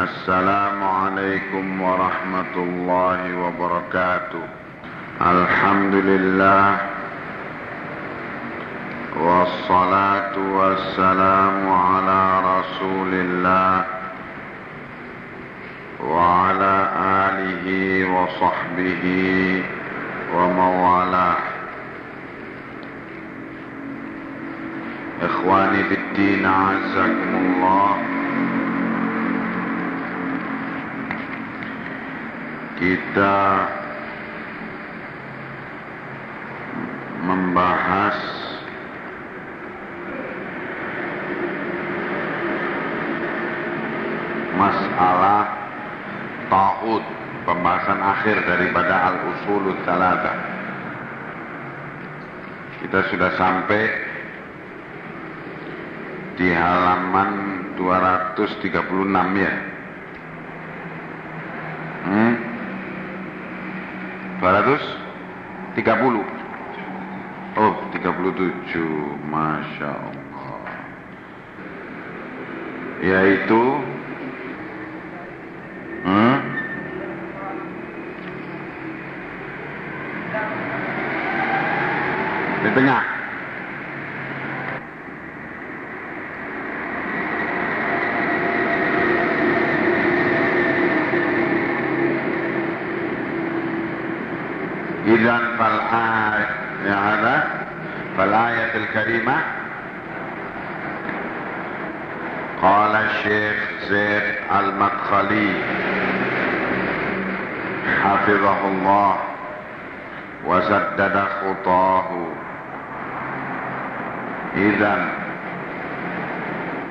السلام عليكم ورحمة الله وبركاته. الحمد لله والصلاة والسلام على رسول الله وعلى آله وصحبه وموالاه. إخواني في الدين أعزكم الله. Kita membahas masalah ta'ud pembahasan akhir daripada al-usulul talata kita sudah sampai di halaman 236 ya 230 oh 37 Masya Allah. Yaitu hmm? di tengah المدخلي حفظه الله وسدد خطاه إذا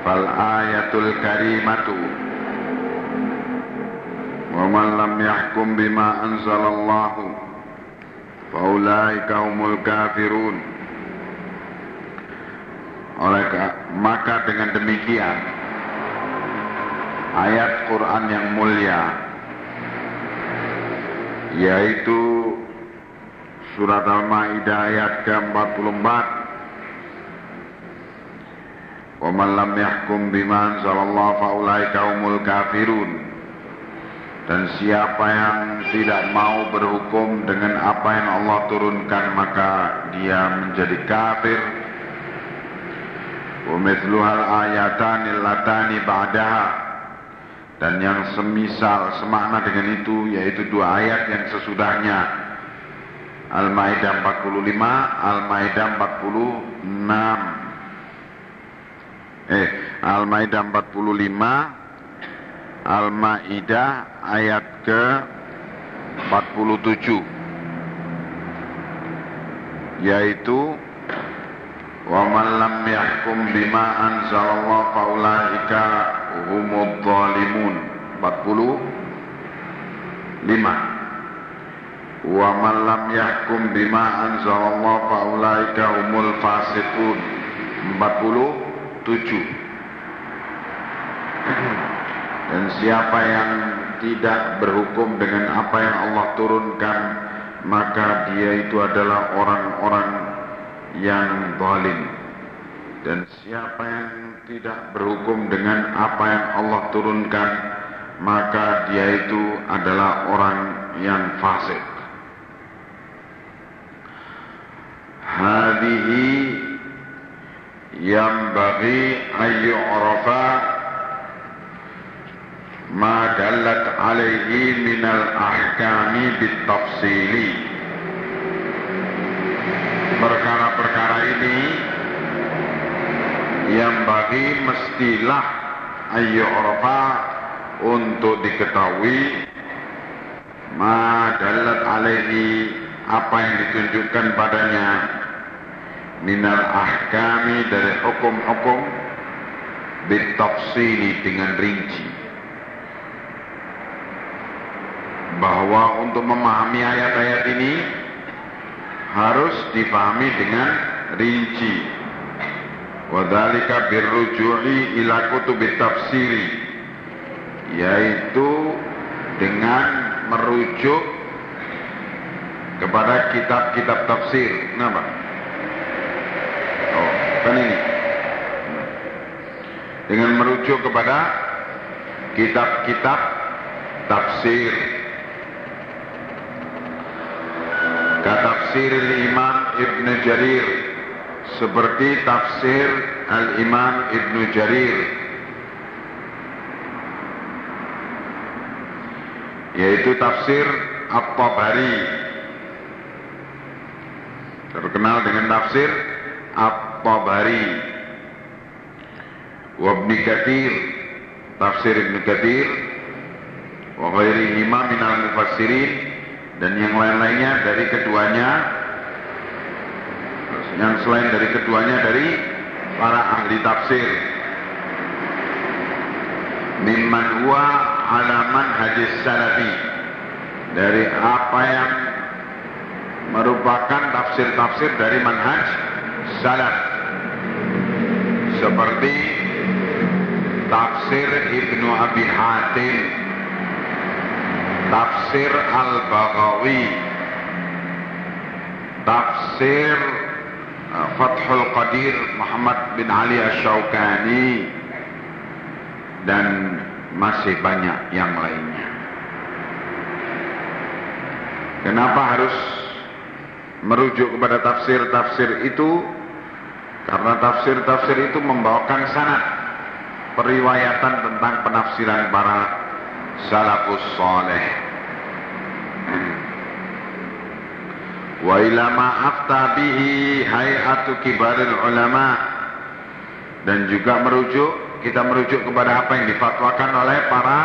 فالآية الكريمة ومن لم يحكم بما أنزل الله faulaika humul kafirun oleh maka dengan demikian ayat Quran yang mulia yaitu surat Al-Maidah ayat ke-44. Wa man lam yahkum bima anzalallahu faulaika humul kafirun. Dan siapa yang tidak mau berhukum dengan apa yang Allah turunkan maka dia menjadi kafir. Umithluhal ayatanil latani ba'daha dan yang semisal semakna dengan itu yaitu dua ayat yang sesudahnya Al-Maidah 45, Al-Maidah 46. Eh, Al-Maidah 45 Al-Maidah ayat ke 47 yaitu wa man lam yahkum bima anzalallahu faulaika humud zalimun 45 wa man lam yahkum bima anzalallahu faulaika humul fasiqun 47 dan siapa yang tidak berhukum dengan apa yang Allah turunkan maka dia itu adalah orang-orang yang zalim dan siapa yang tidak berhukum dengan apa yang Allah turunkan maka dia itu adalah orang yang fasik. Hadhihi yang bagi ayyu'rafa ma dallat alaihi minal ahkami bitafsili. Perkara-perkara ini yang bagi mestilah ayo untuk diketahui ma dallat alaihi apa yang ditunjukkan padanya minal ahkami dari hukum-hukum bitafsili dengan rinci bahwa untuk memahami ayat-ayat ini harus dipahami dengan rinci. Wadhalika birruju'i ila kutubit tafsiri yaitu dengan merujuk kepada kitab-kitab tafsir. Kenapa? Oh, kan ini. Dengan merujuk kepada kitab-kitab tafsir katafsir Imam Ibn Jarir seperti tafsir Al-Imam Ibn Jarir yaitu tafsir At-Tabari. Terkenal dengan tafsir At-Tabari. Wa Ibn Kathir tafsir Ibn Kathir wa ghairihi min al-mufassirin dan yang lain-lainnya dari keduanya yang selain dari keduanya dari para ahli tafsir. Mimman huwa alaman hadis salafi. Dari apa yang merupakan tafsir-tafsir dari manhaj salaf. Seperti tafsir Ibnu Abi Hatim. Tafsir Al-Baghawi. Tafsir Fathul Qadir Muhammad bin Ali Ash-Shawqani dan masih banyak yang lainnya. Kenapa harus merujuk kepada tafsir-tafsir itu? Karena tafsir-tafsir itu membawakan sanad periwayatan tentang penafsiran para salafus soleh. Wa ila ma afta bihi hay'atu kibaril ulama. Dan juga merujuk kita merujuk kepada apa yang difatwakan oleh para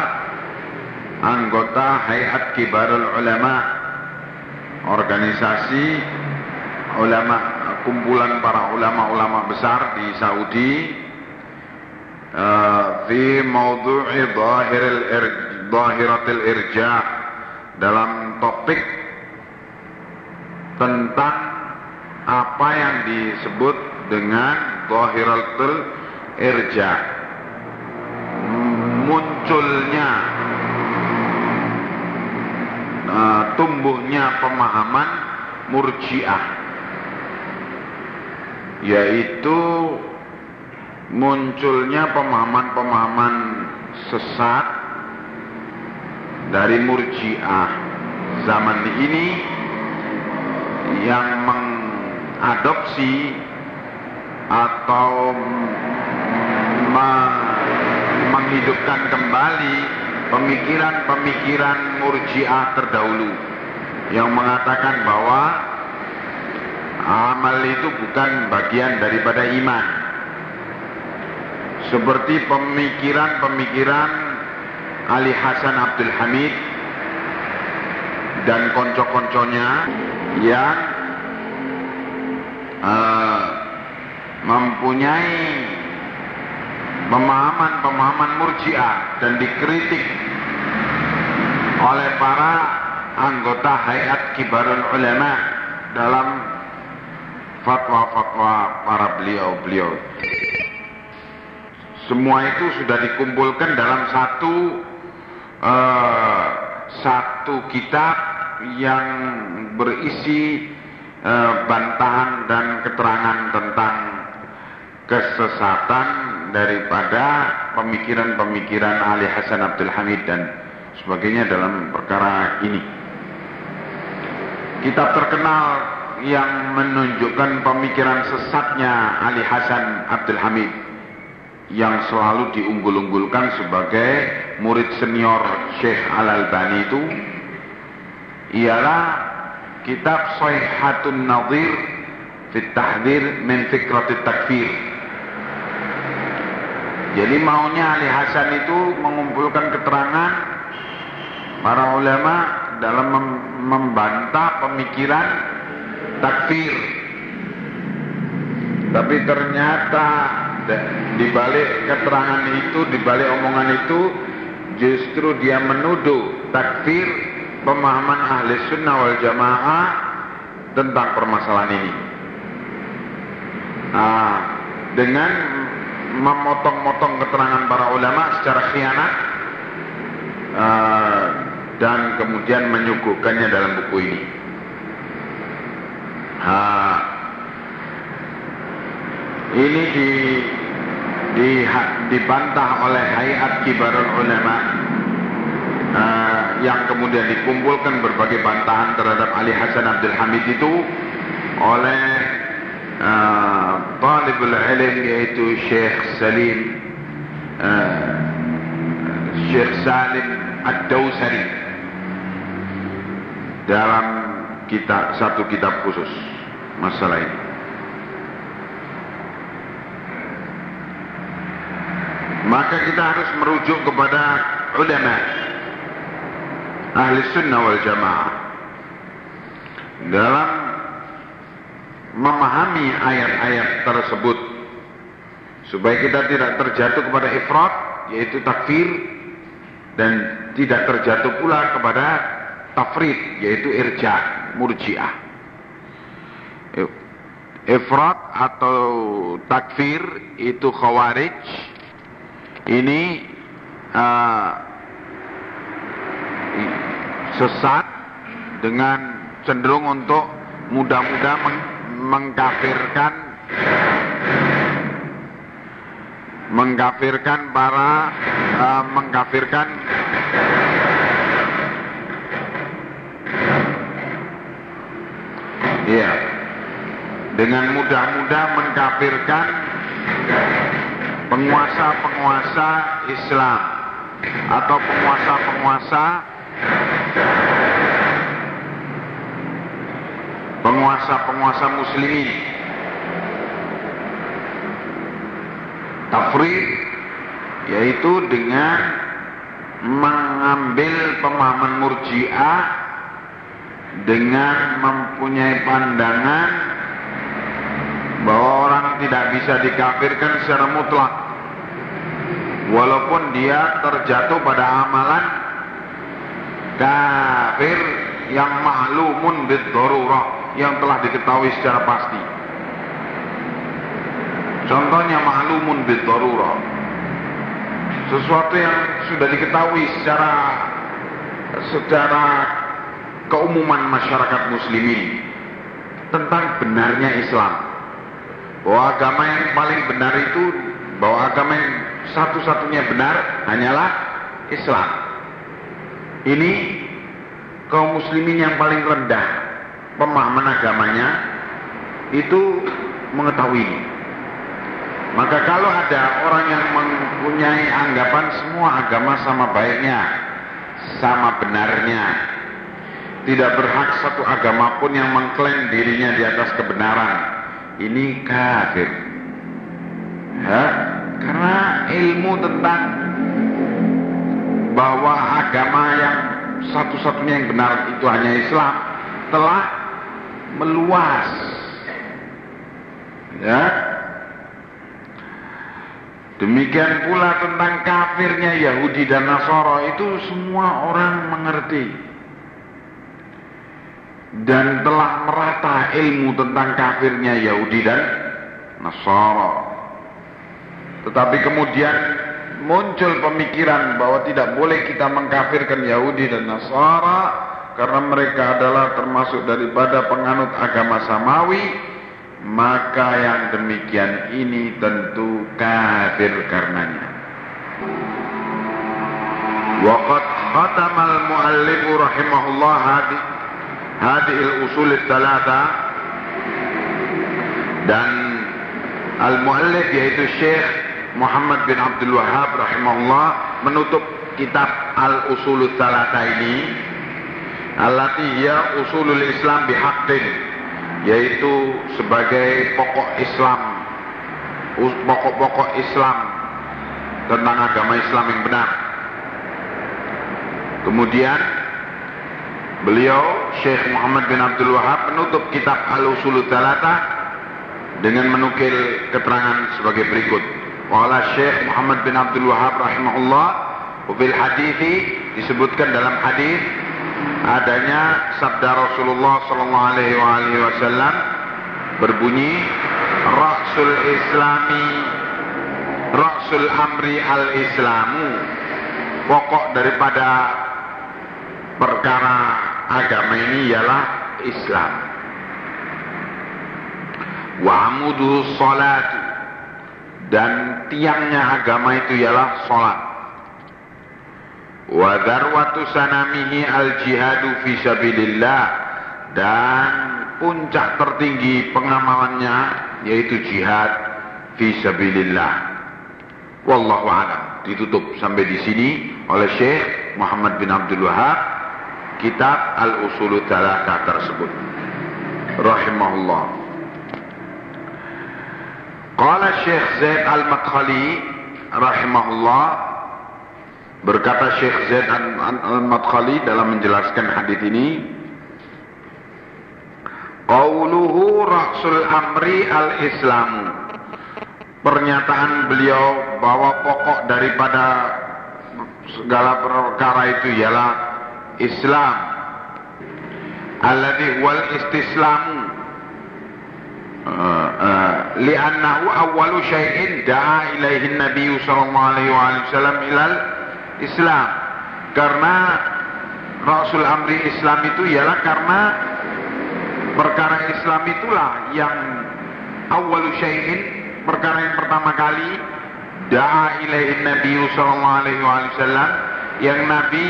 anggota hayat kibarul ulama. Organisasi ulama kumpulan para ulama-ulama besar di Saudi uh, fi mawdu'i dhahiratil irja. Dalam topik tentang apa yang disebut dengan dhahiratul irja. Munculnya uh, tumbuhnya pemahaman murjiah yaitu munculnya pemahaman-pemahaman sesat dari murjiah. Zaman ini yang mengadopsi atau menghidupkan kembali pemikiran-pemikiran murjiah terdahulu. Yang mengatakan bahwa amal itu bukan bagian daripada iman. Seperti pemikiran-pemikiran Ali Hasan Abdul Hamid dan konco-konconya yang uh, mempunyai pemahaman-pemahaman murjiah dan dikritik oleh para anggota Hayat Kibarul Ulama dalam fatwa-fatwa para beliau-beliau. Semua itu sudah dikumpulkan dalam satu uh, satu kitab yang berisi uh, bantahan dan keterangan tentang kesesatan daripada pemikiran-pemikiran Ali Hasan Abdul Hamid dan sebagainya dalam perkara ini. Kitab terkenal yang menunjukkan pemikiran sesatnya Ali Hasan Abdul Hamid yang selalu diunggul-unggulkan sebagai murid senior Syekh Al-Albani itu ialah kitab Sayhatun Nadir Fit Tahdir Min Fikratit Takfir. Jadi maunya Ali Hasan itu mengumpulkan keterangan para ulama dalam membantah pemikiran takfir. Tapi ternyata di balik keterangan itu, di balik omongan itu, justru dia menuduh takfir pemahaman ahli sunnah wal jamaah tentang permasalahan ini. Nah, dengan memotong-motong keterangan para ulama secara khianat uh, dan kemudian menyuguhkannya dalam buku ini. Ha, ini di di, dibantah oleh Hayat Kibarul Ulama uh, yang kemudian dikumpulkan berbagai bantahan terhadap Ali Hasan Abdul Hamid itu oleh uh, talibul ilm yaitu Syekh Salim uh, Syekh Salim Ad-Dawsari dalam kitab satu kitab khusus masalah ini. Maka kita harus merujuk kepada ulama ahli sunnah wal jamaah dalam memahami ayat-ayat tersebut supaya kita tidak terjatuh kepada ifrat yaitu takfir dan tidak terjatuh pula kepada tafrid yaitu irja murjiah. Ifrat atau takfir itu khawarij. Ini uh, sesat dengan cenderung untuk mudah-mudah meng mengkafirkan mengkafirkan para uh, mengkafirkan Iya. Dengan mudah-mudah mengkafirkan penguasa-penguasa Islam atau penguasa-penguasa penguasa-penguasa muslimin. Tafrid yaitu dengan mengambil pemahaman murjiah dengan mempunyai pandangan bahwa orang tidak bisa dikafirkan secara mutlak. Walaupun dia terjatuh pada amalan kafir yang maklumun bid yang telah diketahui secara pasti. Contohnya maklumun bid sesuatu yang sudah diketahui secara secara keumuman masyarakat muslimin tentang benarnya Islam. Bahwa agama yang paling benar itu bahwa agama yang satu-satunya benar hanyalah Islam. Ini kaum muslimin yang paling rendah pemahaman agamanya itu mengetahui. Maka kalau ada orang yang mempunyai anggapan semua agama sama baiknya, sama benarnya, tidak berhak satu agama pun yang mengklaim dirinya di atas kebenaran, ini kafir. Ya, karena ilmu tentang bahwa agama yang satu-satunya yang benar itu hanya Islam telah meluas. Ya. Demikian pula tentang kafirnya Yahudi dan Nasara itu semua orang mengerti dan telah merata ilmu tentang kafirnya Yahudi dan Nasara. Tetapi kemudian muncul pemikiran bahwa tidak boleh kita mengkafirkan Yahudi dan Nasara karena mereka adalah termasuk daripada penganut agama samawi maka yang demikian ini tentu kafir karenanya. Waqad khatamal muallif rahimahullah hadi hadhil usul thalatha. Dan al muallif yaitu Syekh Muhammad bin Abdul Wahab rahimahullah menutup kitab al usul thalatha ini allati hiya usulul Islam bihaqqin yaitu sebagai pokok Islam pokok-pokok Islam tentang agama Islam yang benar kemudian Beliau Syekh Muhammad bin Abdul Wahab menutup kitab Al-Usul Talata dengan menukil keterangan sebagai berikut. Wala Syekh Muhammad bin Abdul Wahab rahimahullah Wabil hadithi disebutkan dalam hadis adanya sabda Rasulullah sallallahu alaihi wasallam berbunyi Rasul Islami Rasul Amri Al-Islamu. Pokok daripada perkara agama ini ialah Islam. Wa amuduhu salat dan tiangnya agama itu ialah salat wa darwatu sanamihi al jihadu fi sabilillah. Dan puncak tertinggi pengamalannya yaitu jihad fi sabilillah. Wallahu alam. Ditutup sampai di sini oleh Syekh Muhammad bin Abdul Wahab kitab al usul Thalatha tersebut. Rahimahullah. Qala Syekh Zaid Al-Madkhali rahimahullah Berkata Syekh Zaid Al-Madkhali dalam menjelaskan hadis ini, Qauluhu Rasul Amri Al-Islam. Pernyataan beliau bahwa pokok daripada segala perkara itu ialah Islam. Alladhi wal istislamu uh, uh, li'annahu awwalu syai'in da'a ilaihi Nabi sallallahu alaihi wasallam ilal Islam. Karena Rasul Amri Islam itu ialah karena perkara Islam itulah yang awal syai'in perkara yang pertama kali da'a ilaihi Nabi sallallahu alaihi wasallam yang Nabi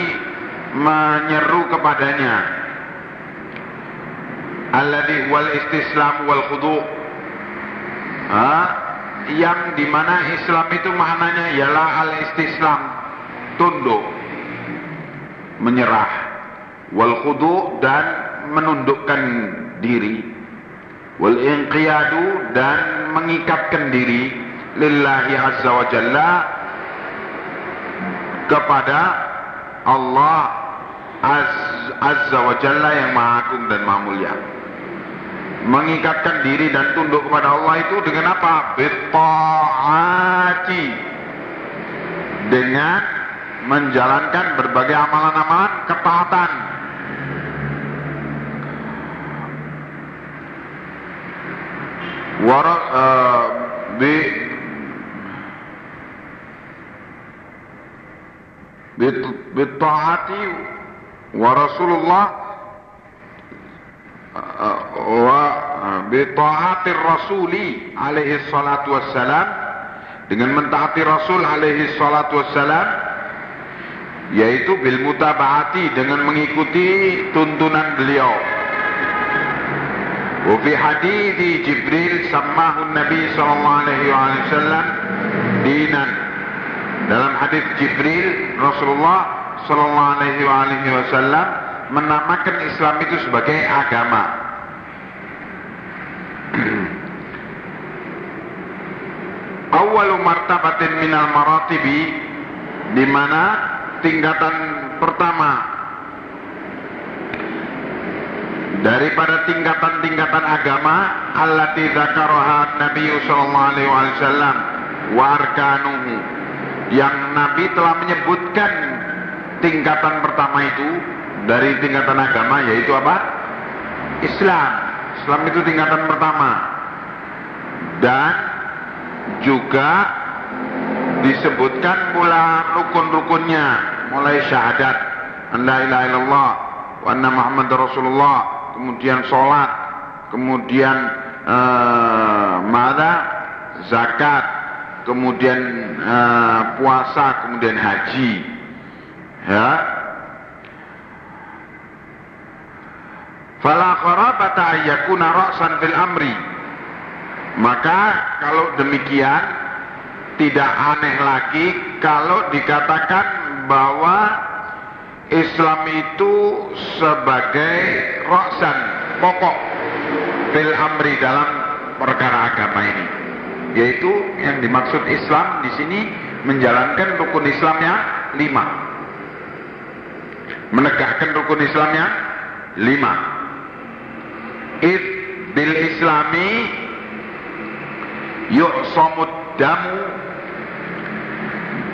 menyeru kepadanya. Alladhi wal istislam wal khudu. Yang di mana Islam itu maknanya ialah al istislam tunduk menyerah wal khudu dan menundukkan diri wal inqiyadu dan mengikatkan diri lillahi azza wa jalla kepada Allah az, azza wa jalla yang maha agung dan maha mulia mengikatkan diri dan tunduk kepada Allah itu dengan apa? Bitta'ati dengan menjalankan berbagai amalan-amalan ketaatan. Wara, uh, bi taati wa Rasulullah uh, wa taati Rasuli alaihi salatu wassalam dengan mentaati Rasul alaihi salatu wassalam yaitu bil mutabaati dengan mengikuti tuntunan beliau. Wa fi hadis Jibril samahu Nabi sallallahu alaihi wasallam dinan. Dalam hadis Jibril Rasulullah sallallahu alaihi wasallam menamakan Islam itu sebagai agama. Awalu martabatin minal maratibi di mana tingkatan pertama daripada tingkatan-tingkatan agama allati dzakaraha Nabi sallallahu alaihi wasallam wa yang Nabi telah menyebutkan tingkatan pertama itu dari tingkatan agama yaitu apa? Islam. Islam itu tingkatan pertama. Dan juga disebutkan pula rukun-rukunnya. Mulai syahadat. La ilaha illallah wa anna muhammad rasulullah. Kemudian sholat. Kemudian mada? Zakat. Kemudian uh, puasa. Kemudian haji. Ya. Fala kharabata ayyakuna ra'san fil amri. Maka kalau demikian tidak aneh lagi kalau dikatakan bahwa Islam itu sebagai roksan pokok fil amri dalam perkara agama ini. Yaitu yang dimaksud Islam di sini menjalankan rukun Islamnya lima. Menegakkan rukun Islamnya lima. Id bil islami yu'samud damu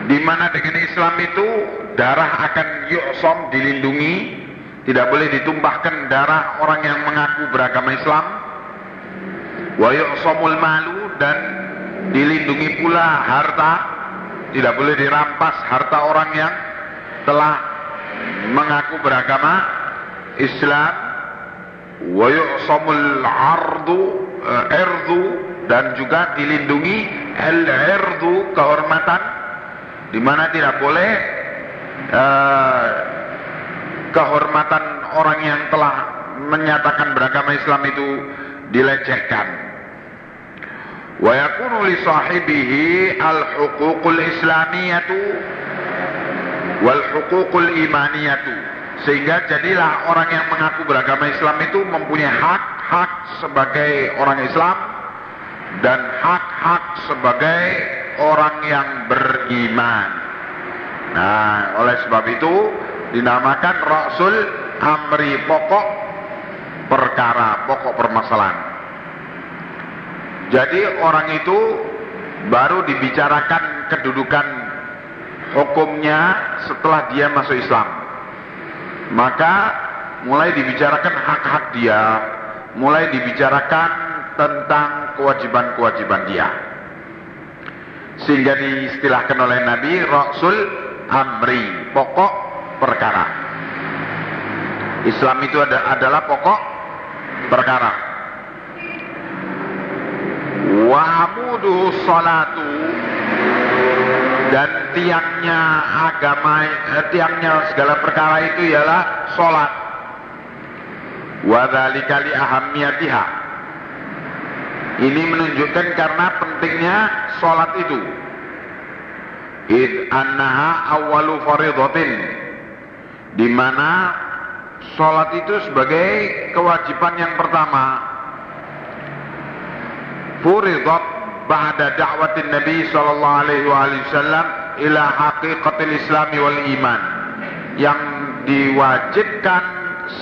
di mana dengan Islam itu darah akan yu'som dilindungi, tidak boleh ditumpahkan darah orang yang mengaku beragama Islam. Wa yu'somul malu dan dilindungi pula harta, tidak boleh dirampas harta orang yang telah mengaku beragama Islam. Wa yu'somul ardu, uh, erdu dan juga dilindungi al-irdu kehormatan di mana tidak boleh uh, kehormatan orang yang telah menyatakan beragama Islam itu dilecehkan. Wa yakunu li sahibihi al-huququl islamiyatu wal huququl imaniyatu. Sehingga jadilah orang yang mengaku beragama Islam itu mempunyai hak-hak sebagai orang Islam dan hak-hak sebagai orang yang beriman. Nah, oleh sebab itu dinamakan Rasul Amri pokok perkara, pokok permasalahan. Jadi orang itu baru dibicarakan kedudukan hukumnya setelah dia masuk Islam. Maka mulai dibicarakan hak-hak dia, mulai dibicarakan tentang kewajiban-kewajiban dia. Sehingga diistilahkan oleh Nabi Rasul Amri, pokok perkara. Islam itu adalah pokok perkara. Wa amuduhu salatu dan tiangnya agama, eh, tiangnya segala perkara itu ialah solat. Wa dzalika li ahammiyatiha. Ini menunjukkan karena pentingnya solat itu. Id annaha awwalu faridatin. Di mana sholat itu sebagai kewajiban yang pertama. Furidat ba'da da'watin Nabi sallallahu alaihi wasallam ila haqiqatil islami wal iman. Yang diwajibkan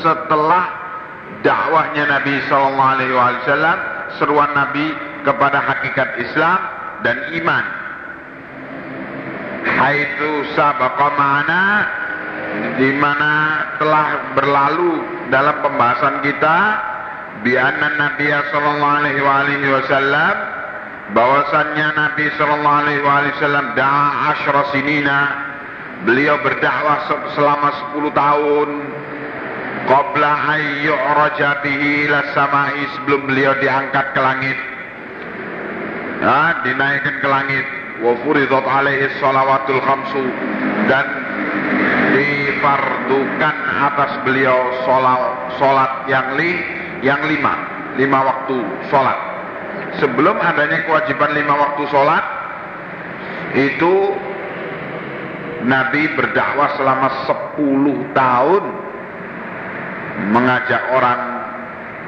setelah dakwahnya Nabi sallallahu alaihi wasallam seruan Nabi kepada hakikat Islam dan iman. Haitsu sabaqa ma'ana di mana telah berlalu dalam pembahasan kita bi'anna Nabi sallallahu alaihi wasallam bahwasannya Nabi sallallahu alaihi wasallam da'a asyra sinina beliau berdakwah selama 10 tahun qabla ayyuraja bihi ila samai sebelum beliau diangkat ke langit. Ya, dinaikkan ke langit. Wa furidat alaihi salawatul khamsu. Dan difardukan atas beliau sholat yang li, yang lima, lima waktu sholat. Sebelum adanya kewajiban lima waktu sholat, itu Nabi berdakwah selama sepuluh tahun mengajak orang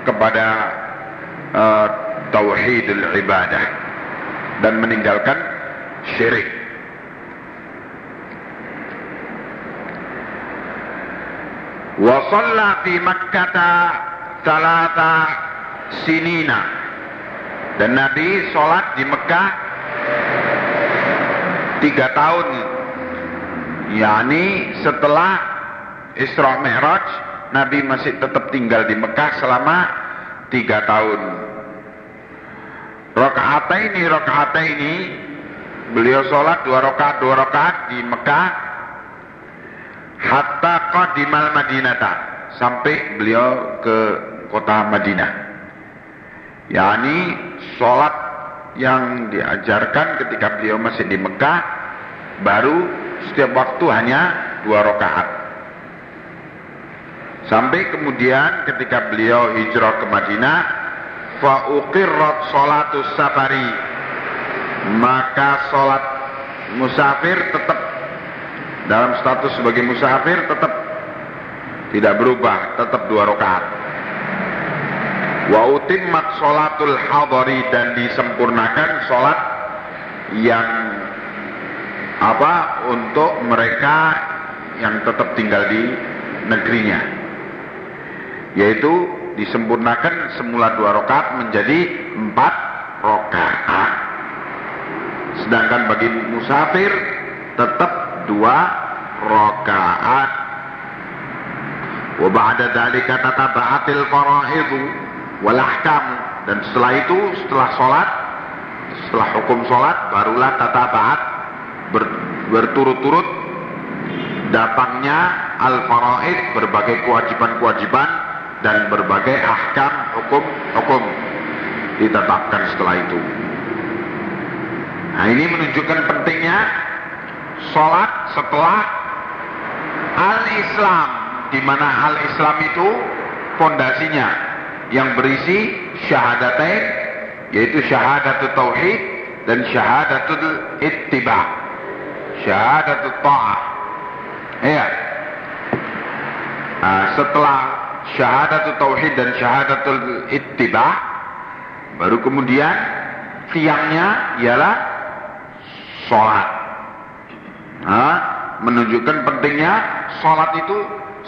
kepada uh, tauhidul ibadah dan meninggalkan syirik. wa shalla fi Makkah talata sinina dan Nabi sholat di Mekah tiga tahun yakni setelah Isra Mi'raj Nabi masih tetap tinggal di Mekah selama tiga tahun. Ini rakaat ini beliau sholat dua rakaat dua rakaat di Mekah. Hatta qadimal madinata sampai beliau ke kota Madinah. Yakni sholat yang diajarkan ketika beliau masih di Mekah baru setiap waktu hanya dua rakaat sampai kemudian ketika beliau hijrah ke Madinah fa uqirrat sholatus safari. Maka sholat musafir tetap. Dalam status sebagai musafir tetap. Tidak berubah, tetap dua rakaat. Wa utimmat sholatul hadari dan disempurnakan sholat yang apa? Untuk mereka yang tetap tinggal di negerinya yaitu disempurnakan semula dua rakaat menjadi empat rakaat sedangkan bagi musafir tetap dua rakaat. Wa ba'da dzalika tataba'atil fara'idhu wal ahkam dan setelah itu setelah salat setelah hukum salat barulah tataba'at ber, berturut-turut datangnya al faraid berbagai kewajiban-kewajiban dan berbagai ahkam hukum-hukum ditetapkan setelah itu. Nah ini menunjukkan pentingnya sholat setelah al-Islam, di mana al-Islam itu fondasinya yang berisi syahadatain, yaitu syahadatul tauhid dan syahadatul ittiba, syahadatul ta'ah. Ya. Nah, setelah syahadatul tauhid dan syahadatul ittiba, baru kemudian tiangnya ialah sholat. Nah, menunjukkan pentingnya sholat itu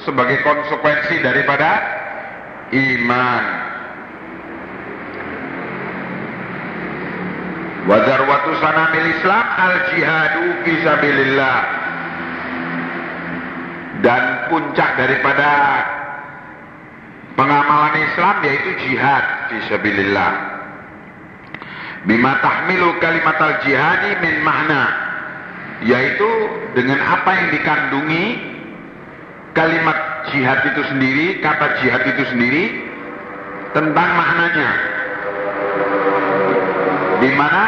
sebagai konsekuensi daripada iman. Wazarwatu sanamil Islam al jihadu fisabilillah dan puncak daripada pengamalan Islam yaitu jihad fisabilillah. Bima tahmilu kalimat al jihadi min makna yaitu dengan apa yang dikandungi kalimat jihad itu sendiri, kata jihad itu sendiri tentang maknanya. Di mana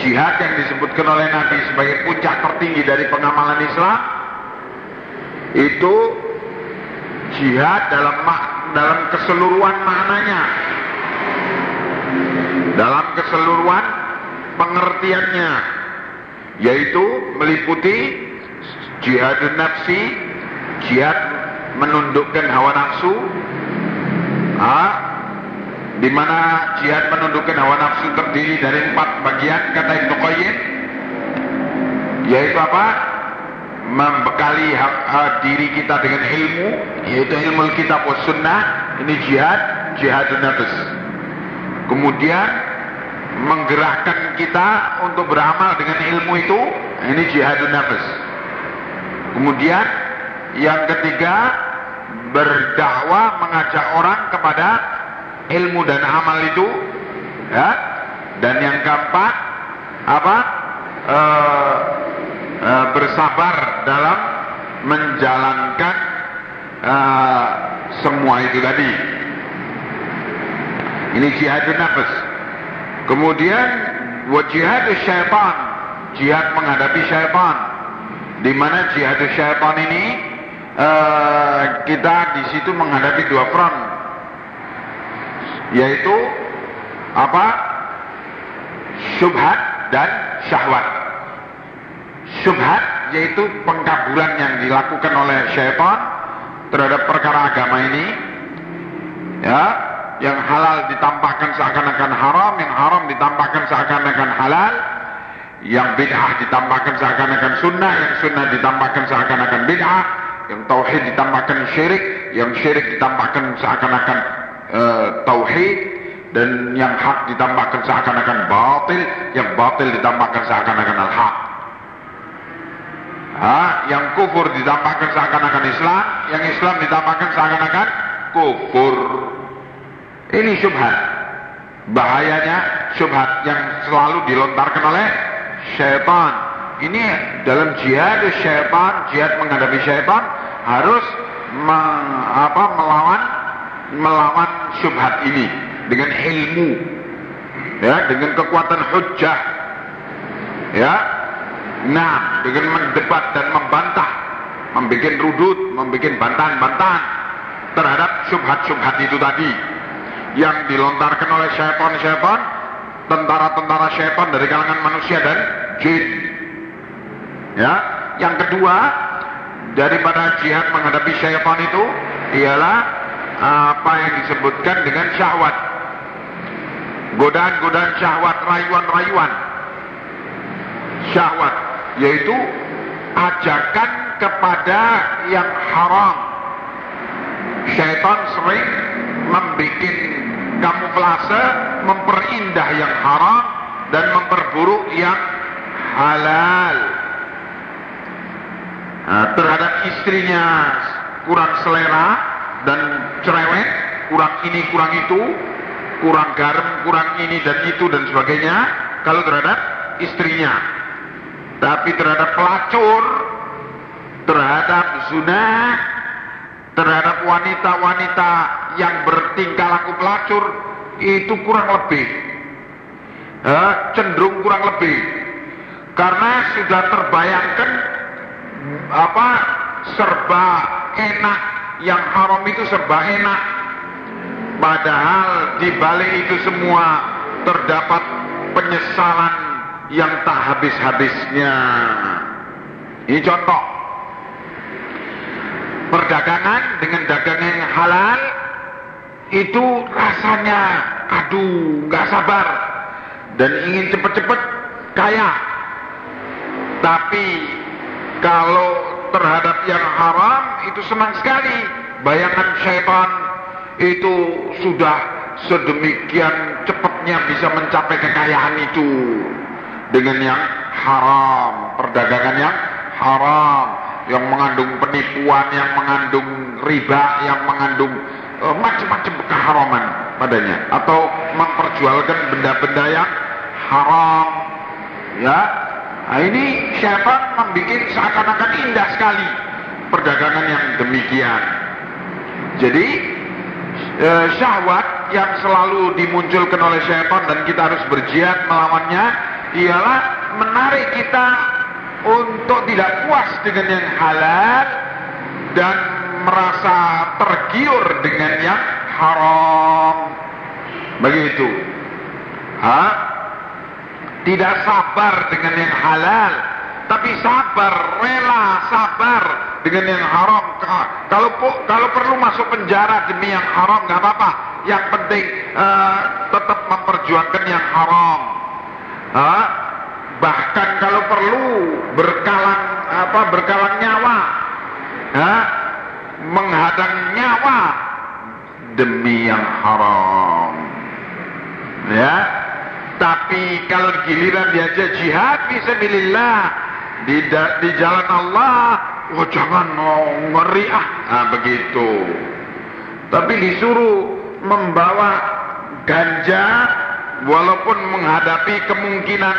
jihad yang disebutkan oleh Nabi sebagai puncak tertinggi dari pengamalan Islam itu jihad dalam dalam keseluruhan maknanya. Dalam keseluruhan pengertiannya yaitu meliputi jihadun nafsi, jihad menundukkan hawa nafsu, ha? di mana jihad menundukkan hawa nafsu terdiri dari empat bagian kata Ibnu Qayyim, yaitu apa? Membekali diri kita dengan ilmu, yaitu ilmu kitab was sunnah, ini jihad, jihadun nafs. Kemudian menggerakkan kita untuk beramal dengan ilmu itu, ini jihadun nafs. Kemudian yang ketiga berdakwah mengajak orang kepada ilmu dan amal itu ya dan yang keempat apa e, e, bersabar dalam menjalankan e, semua itu tadi. Ini jihadun nafas. Kemudian wajihad syaitan. Jihad menghadapi syaitan. Di mana jihad syaitan ini uh, kita di situ menghadapi dua front. Yaitu apa? Syubhat dan syahwat syubhat yaitu pengkaburan yang dilakukan oleh syaitan terhadap perkara agama ini ya yang halal ditampakkan seakan-akan haram yang haram ditampakkan seakan-akan halal yang bid'ah ditambahkan seakan-akan sunnah, yang sunnah ditambahkan seakan-akan bid'ah, yang tauhid ditambahkan syirik, yang syirik ditambahkan seakan-akan uh, tauhid, dan yang hak ditambahkan seakan-akan batil, yang batil ditambahkan seakan-akan al-haq. Ha, yang kufur ditambahkan seakan-akan Islam, yang Islam ditambahkan seakan-akan kufur. Ini syubhat. Bahayanya syubhat yang selalu dilontarkan oleh syaitan. Ini dalam jihad syaitan, jihad menghadapi syaitan harus meng, apa, melawan melawan syubhat ini dengan ilmu, ya, dengan kekuatan hujjah, ya, nah, dengan mendebat dan membantah, membuat rudut, membuat bantahan-bantahan terhadap syubhat-syubhat itu tadi yang dilontarkan oleh syaitan-syaitan tentara-tentara syaitan dari kalangan manusia dan jin. Ya, yang kedua daripada jihad menghadapi syaitan itu ialah apa yang disebutkan dengan syahwat. Godaan-godaan syahwat, rayuan-rayuan. Syahwat yaitu ajakan kepada yang haram. Syaitan sering membuat kamuflase memperindah yang haram dan memperburuk yang halal nah, terhadap istrinya kurang selera dan cerewet kurang ini kurang itu kurang garam kurang ini dan itu dan sebagainya kalau terhadap istrinya tapi terhadap pelacur terhadap zina terhadap wanita-wanita yang bertingkah laku pelacur itu kurang lebih. Eh, cenderung kurang lebih. Karena sudah terbayangkan apa serba enak yang haram itu serba enak. Padahal di balik itu semua terdapat penyesalan yang tak habis-habisnya. Ini contoh. Perdagangan dengan dagangan yang halal itu rasanya aduh nggak sabar. Dan ingin cepet-cepet kaya. Tapi kalau terhadap yang haram itu senang sekali. Bayangan syaitan itu sudah sedemikian cepatnya bisa mencapai kekayaan itu dengan yang haram perdagangan yang haram yang mengandung penipuan yang mengandung riba yang mengandung uh, macam-macam keharaman padanya. Atau memperjualkan benda-benda yang haram. Ya. Nah, ini syaitan membuat seakan-akan indah sekali perdagangan yang demikian? Jadi eh, syahwat yang selalu dimunculkan oleh syaitan dan kita harus berjihad melawannya ialah menarik kita untuk tidak puas dengan yang halal dan merasa tergiur dengan yang haram. Begitu. Ha? Tidak sabar dengan yang halal, tapi sabar, rela sabar dengan yang haram. Kalau kalau perlu masuk penjara demi yang haram nggak apa-apa. Yang penting uh, tetap memperjuangkan yang haram. Ha? Bahkan kalau perlu berkalang apa berkalang nyawa, ha? menghadang nyawa demi yang haram. Ya, tapi kalau giliran diajak jihad fisabilillah di di jalan Allah, oh jangan oh, ngeri ah, nah, begitu. Tapi disuruh membawa ganja walaupun menghadapi kemungkinan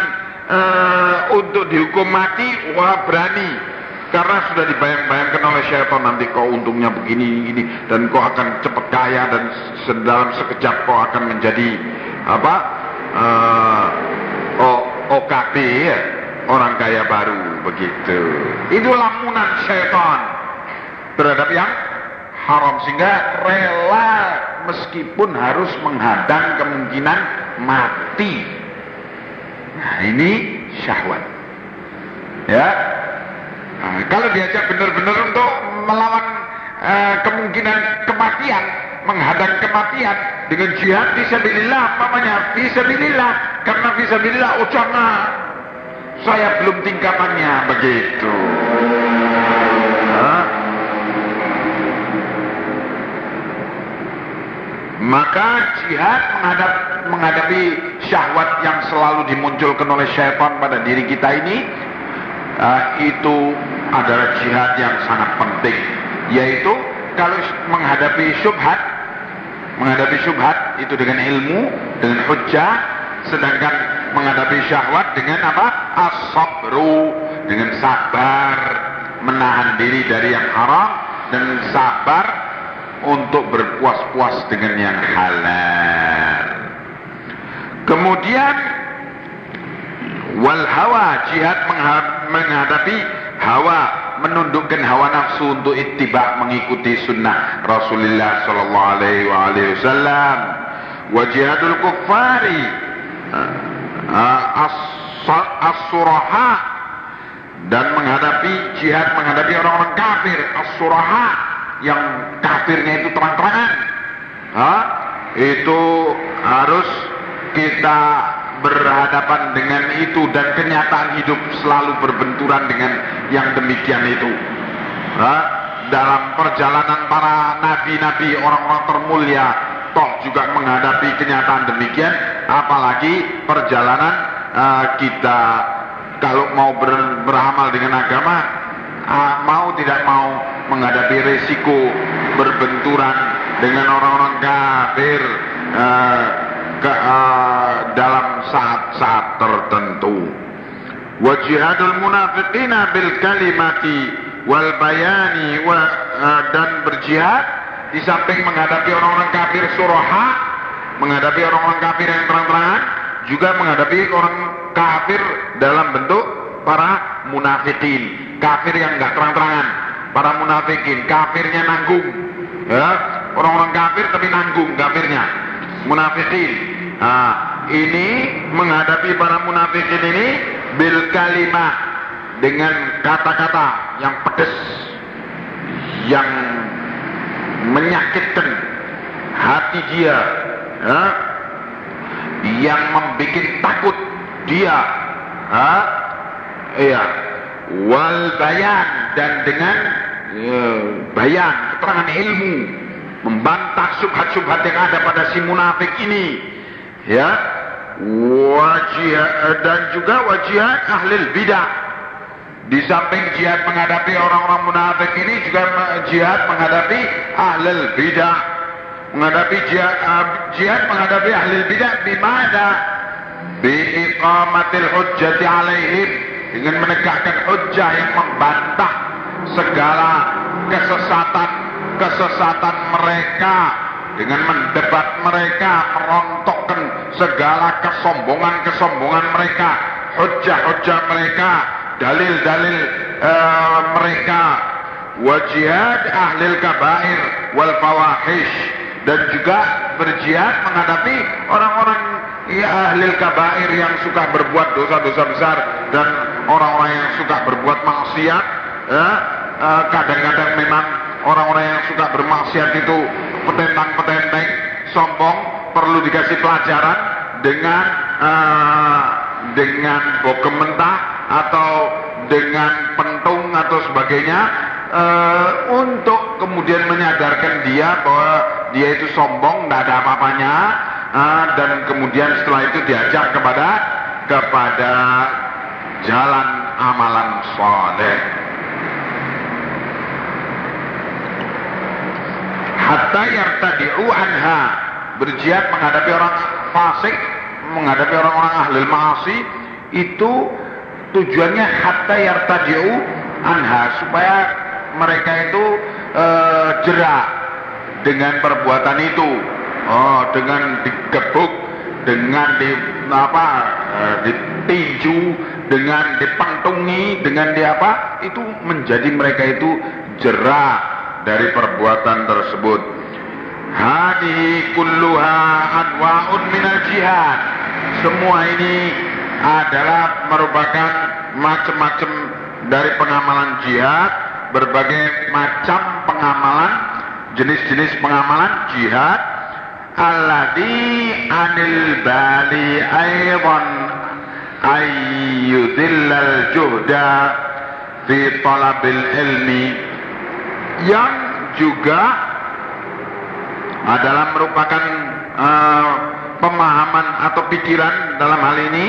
uh, untuk dihukum mati, wah berani. Karena sudah dibayang-bayangkan oleh syaitan nanti kau untungnya begini ini dan kau akan cepat kaya dan dalam sekejap kau akan menjadi apa uh, OKP ya orang kaya baru begitu. Itu lamunan syaitan. Terhadap yang haram. Sehingga rela meskipun harus menghadang kemungkinan mati. Nah ini syahwat. Ya. Nah, kalau diajak benar-benar untuk melawan uh, kemungkinan kematian, menghadang kematian dengan jihad fisabilillah, mamanya fisabilillah, karena fisabilillah jangan, saya belum tingkatannya begitu. Maka jihad menghadap, menghadapi syahwat yang selalu dimunculkan oleh syaitan pada diri kita ini uh, itu adalah jihad yang sangat penting. Yaitu kalau menghadapi syubhat menghadapi syubhat itu dengan ilmu dengan hujjah sedangkan menghadapi syahwat dengan apa? As-sabru dengan sabar menahan diri dari yang haram dan sabar untuk berpuas-puas dengan yang halal. Kemudian wal hawa jihad menghadapi hawa menundukkan hawa nafsu untuk ittiba mengikuti sunnah Rasulullah sallallahu alaihi wasallam. Wa jihadul kuffari as-suraha dan menghadapi jihad menghadapi orang-orang kafir as-suraha yang kafirnya itu terang-terangan. Itu harus kita berhadapan dengan itu dan kenyataan hidup selalu berbenturan dengan yang demikian itu. Nah, dalam perjalanan para nabi-nabi orang-orang termulia toh juga menghadapi kenyataan demikian. Apalagi perjalanan uh, kita kalau mau ber, beramal dengan agama uh, mau tidak mau menghadapi resiko berbenturan dengan orang-orang kafir uh, ke, uh, dalam saat-saat tertentu. Wajihadul munafiqina bil kalimati wal bayani wa, uh, dan berjihad di samping menghadapi orang-orang kafir suraha, menghadapi orang-orang kafir yang terang-terangan, juga menghadapi orang kafir dalam bentuk para munafikin, kafir yang nggak terang-terangan, para munafikin, kafirnya nanggung, ya orang-orang kafir tapi nanggung kafirnya, munafikin. Nah, ini menghadapi para munafikin ini bil kalimah. Dengan kata-kata yang pedes, yang menyakitkan hati dia, ya, yang membuat takut dia, ya, wal bayan dan dengan ya, bayan keterangan ilmu membantah subhat-subhat yang ada pada si munafik ini, ya, wajah dan juga wajah ahli bidah. Di samping jihad menghadapi orang-orang munafik ini juga jihad menghadapi ahli bidah. Menghadapi jihad, jihad menghadapi ahli bidah di mana biiqamatil hujjati alaihim dengan menegakkan hujjah yang membantah segala kesesatan kesesatan mereka. Dengan mendebat mereka merontokkan segala kesombongan-kesombongan mereka hujjah-hujjah mereka dalil-dalil uh, mereka. Wajihad ahlil kabair wal fawahish. Dan juga berjihad menghadapi orang-orang ya ahlil kabair yang suka berbuat dosa-dosa besar dan orang-orang yang suka berbuat maksiat ya, uh, kadang-kadang memang orang-orang yang suka bermaksiat itu petentang-petenteng sombong perlu dikasih pelajaran dengan uh, dengan bogem mentah atau dengan pentung atau sebagainya uh, untuk kemudian menyadarkan dia bahwa dia itu sombong, tidak ada apa-apanya uh, dan kemudian setelah itu diajak kepada kepada jalan amalan soleh. Hatta yartadi'u anha berjihad menghadapi orang fasik, menghadapi orang-orang ahli maasi itu tujuannya hatta yartadi'u anha supaya mereka itu e, jerak dengan perbuatan itu. Oh, dengan digebuk, dengan di apa? E, ditinju, dengan dipentungi, dengan di apa? Itu menjadi mereka itu jerak dari perbuatan tersebut. Hadi kulluha anwa'un minal jihad. Semua ini adalah merupakan macam-macam dari pengamalan jihad, berbagai macam pengamalan, jenis-jenis pengamalan jihad. Alladhi anil bali aydan ayyudillal juhda fi talabil ilmi. Yang juga adalah merupakan uh, pemahaman atau pikiran dalam hal ini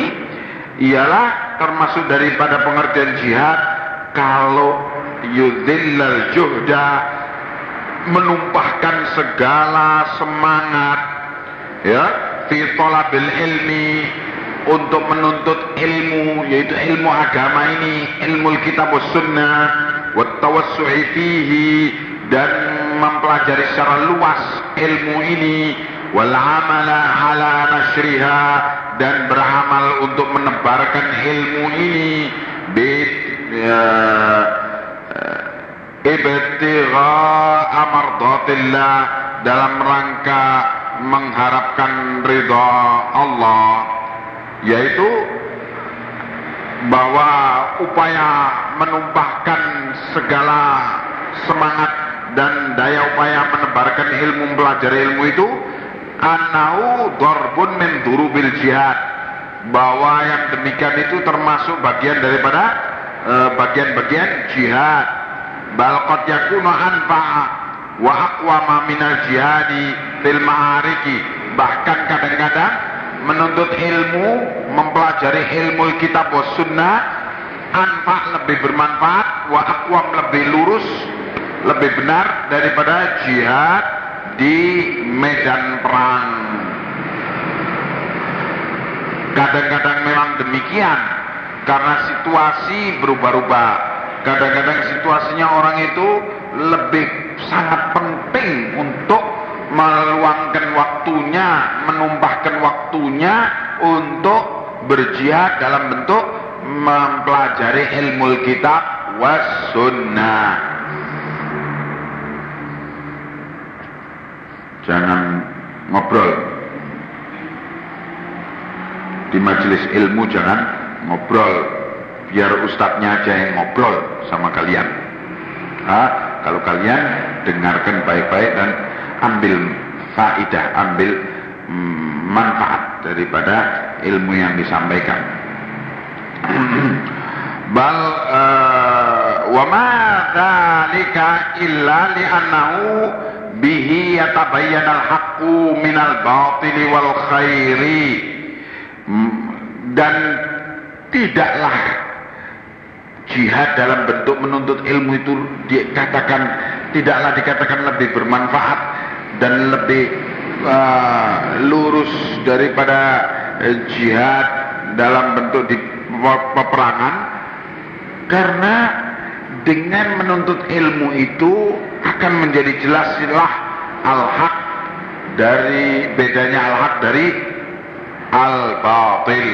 ialah termasuk daripada pengertian jihad. Kalau yudhillal juhda menumpahkan segala semangat ya fi talabil ilmi untuk menuntut ilmu yaitu ilmu agama ini ilmu kitab sunnah wa tawassu'i fihi dan mempelajari secara luas ilmu ini wal amala ala nasriha dan beramal untuk menebarkan ilmu ini bid ya, ibtigha amardatillah dalam rangka mengharapkan ridha Allah yaitu bahwa upaya menumpahkan segala semangat dan daya upaya menebarkan ilmu mempelajari ilmu itu anau dorbun min durubil jihad. Bahwa yang demikian itu termasuk bagian daripada bagian-bagian uh, jihad balqat yakunu anfa'a wa aqwama minal jihadi fil ma'ariki bahkan kadang-kadang menuntut ilmu mempelajari ilmu kitab wa sunnah anfa lebih bermanfaat wa aqwam lebih lurus lebih benar daripada jihad di medan perang. Kadang-kadang memang demikian karena situasi berubah-ubah. Kadang-kadang situasinya orang itu lebih sangat penting untuk meluangkan waktunya, menumpahkan waktunya untuk berjihad dalam bentuk mempelajari ilmu kitab was sunnah. Jangan ngobrol di majelis ilmu jangan ngobrol biar ustadznya aja yang ngobrol sama kalian ha? kalau kalian dengarkan baik-baik dan ambil faidah ambil mm, manfaat daripada ilmu yang disampaikan bal uh, wa ma dzalika illa li'annahu bihi yatabayyana al-haqqu minal batili wal khairi hmm, dan tidaklah jihad dalam bentuk menuntut ilmu itu dikatakan tidaklah dikatakan lebih bermanfaat dan lebih uh, lurus daripada uh, jihad dalam bentuk di peperangan. Karena dengan menuntut ilmu itu akan menjadi jelaslah al-haq dari bedanya al-haq dari al-batil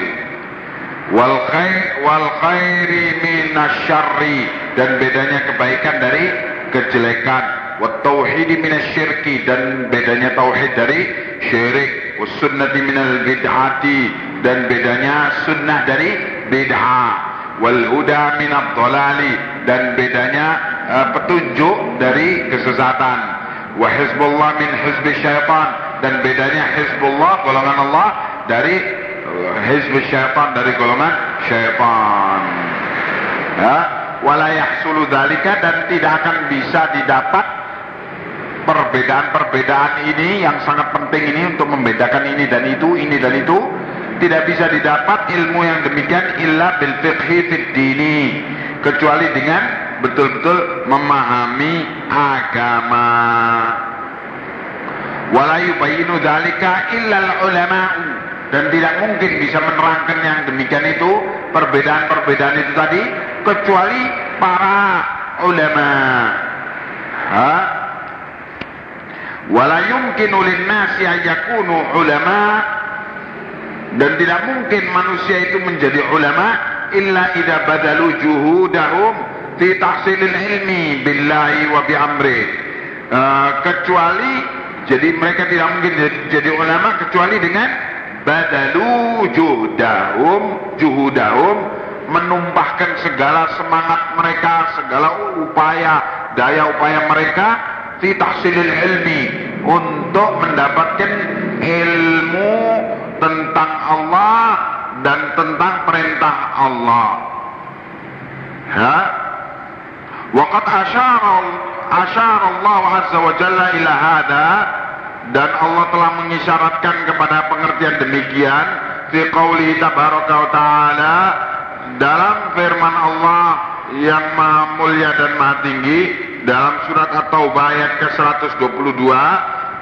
wal khair wal khairi minasyarri dan bedanya kebaikan dari kejelekan. Wat tauhid minasyirki dan bedanya tauhid dari syirik. Was sunnati minal bid'ati. Dan bedanya sunnah dari bid'ah. Wal huda minad dhalali. Dan bedanya uh, petunjuk dari kesesatan. Wa hizbullah min hizbi syaitan. Dan bedanya hizbullah golongan Allah dari hizbi syaitan dari golongan syaitan. Ya. Wala yahsulu dzalika dan tidak akan bisa didapat perbedaan-perbedaan ini yang sangat penting ini untuk membedakan ini dan itu, ini dan itu. Tidak bisa didapat ilmu yang demikian illa bil fiqhi fid dini. Kecuali dengan betul-betul memahami agama. Wala yubayinu dzalika illa ulama dan tidak mungkin bisa menerangkan yang demikian itu perbedaan-perbedaan itu tadi kecuali para ulama. Ha? Wala yumkinu lin nasi ayakunu ulama. Dan tidak mungkin manusia itu menjadi ulama illa idza badalu juhudahum fi tahsilil ilmi billahi wa bi amri. Uh, kecuali jadi mereka tidak mungkin jadi ulama kecuali dengan badalu juhudahum juhudahum menumpahkan segala semangat mereka segala upaya daya upaya mereka fi tahsilil ilmi untuk mendapatkan ilmu tentang Allah dan tentang perintah Allah. Ha? Waqad asyara asyara Allah azza wa jalla ila hada dan Allah telah mengisyaratkan kepada pengertian demikian fi qauli tabaraka wa taala dalam firman Allah yang maha mulia dan maha tinggi dalam surat At-Taubah ayat ke-122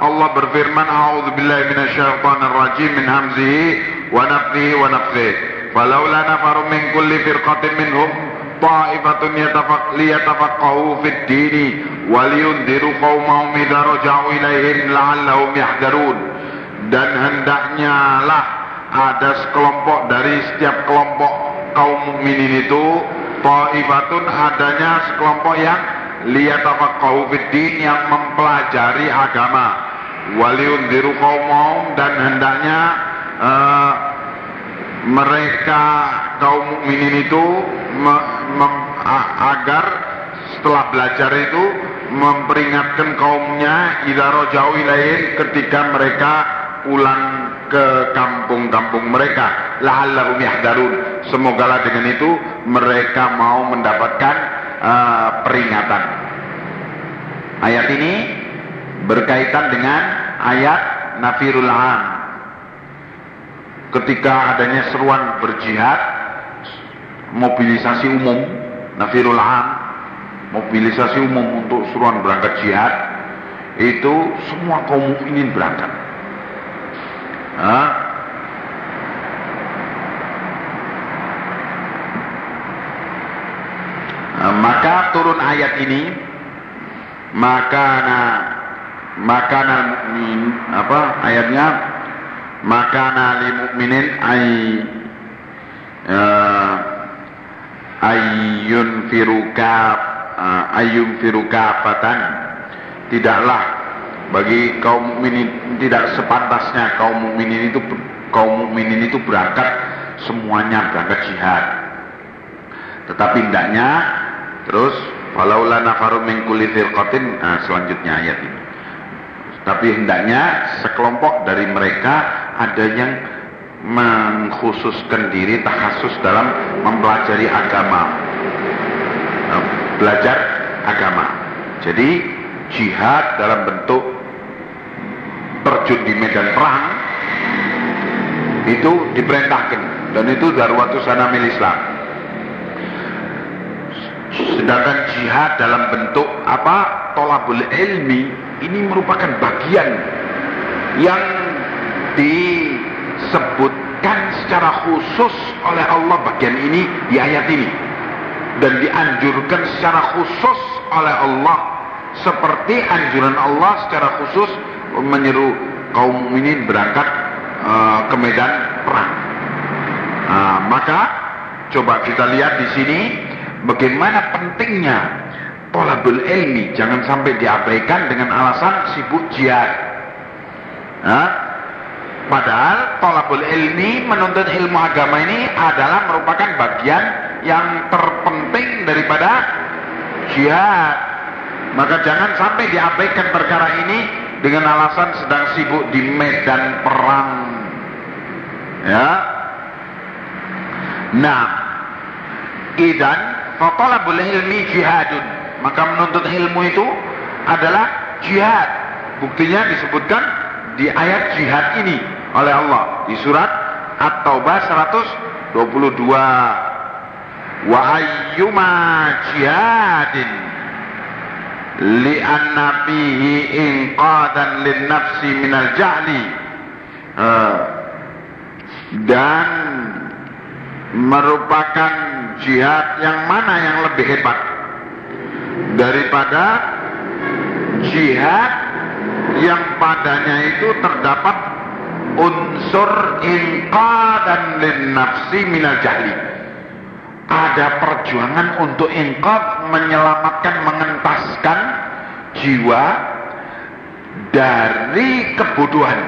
Allah berfirman A'udzu billahi minasyaitonir rajim min hamzihi wa nafthihi wa nafthihi falaula nafaru min kulli firqatin minhum ta'ifatun liyatafaqahu fid dini wa liyundiru qaumahum idza raja'u ilaihim la'allahum yahdharun dan hendaknya lah ada sekelompok dari setiap kelompok kaum mukminin itu ta'ifatun adanya sekelompok yang liyatafaqahu fid din yang mempelajari agama. Waliundiru kaumum dan hendaknya uh, mereka kaum mukminin itu me, mem, a, agar setelah belajar itu memperingatkan kaumnya idaro jauh ilahin ketika mereka pulang ke kampung-kampung mereka. La'allahum yahdarun semoga dengan itu mereka mau mendapatkan uh, peringatan. Ayat ini berkaitan dengan ayat Nafirul Am. Ketika adanya seruan berjihad, mobilisasi umum, Nafirul Am, mobilisasi umum untuk seruan berangkat jihad, itu semua kaum mukminin berangkat. Maka turun ayat ini maka maka mukmin apa ayatnya maka nali mukminin ay uh, ayun firuka uh, ayun firuka fatan tidaklah bagi kaum mukminin tidak sepantasnya kaum mukminin itu kaum mukminin itu berangkat semuanya berangkat jihad. Tetapi hendaknya terus falaula nafaru min kulli firqatin nah, selanjutnya ayat ini. Tapi hendaknya sekelompok dari mereka ada yang mengkhususkan diri takhasus dalam mempelajari agama. Nah, belajar agama. Jadi jihad dalam bentuk terjun di medan perang itu diperintahkan dan itu darwatu sanamil Islam. Sedangkan jihad dalam bentuk apa? Tolabul ilmi ini merupakan bagian yang disebutkan secara khusus oleh Allah bagian ini di ayat ini dan dianjurkan secara khusus oleh Allah seperti anjuran Allah secara khusus menyeru kaum mukminin berangkat uh, ke medan perang. Nah, maka coba kita lihat di sini bagaimana pentingnya Tolabul ilmi jangan sampai diabaikan dengan alasan sibuk jihad. Nah, padahal tolabul ilmi menuntut ilmu agama ini adalah merupakan bagian yang terpenting daripada jihad. Maka jangan sampai diabaikan perkara ini dengan alasan sedang sibuk di medan perang. Ya. Nah, idan fatolabul ilmi jihadun maka menuntut ilmu itu adalah jihad. Buktinya disebutkan di ayat jihad ini oleh Allah. Di surat At-Taubah 122. Wa ayyuma jihadin li'anna fihi inqadan lin nafsi minal jahli. Uh, dan merupakan jihad yang mana yang lebih hebat? Daripada jihad yang padanya itu terdapat unsur inqa dan lin nafsi minal jahli ada perjuangan untuk inqa menyelamatkan mengentaskan jiwa dari kebodohan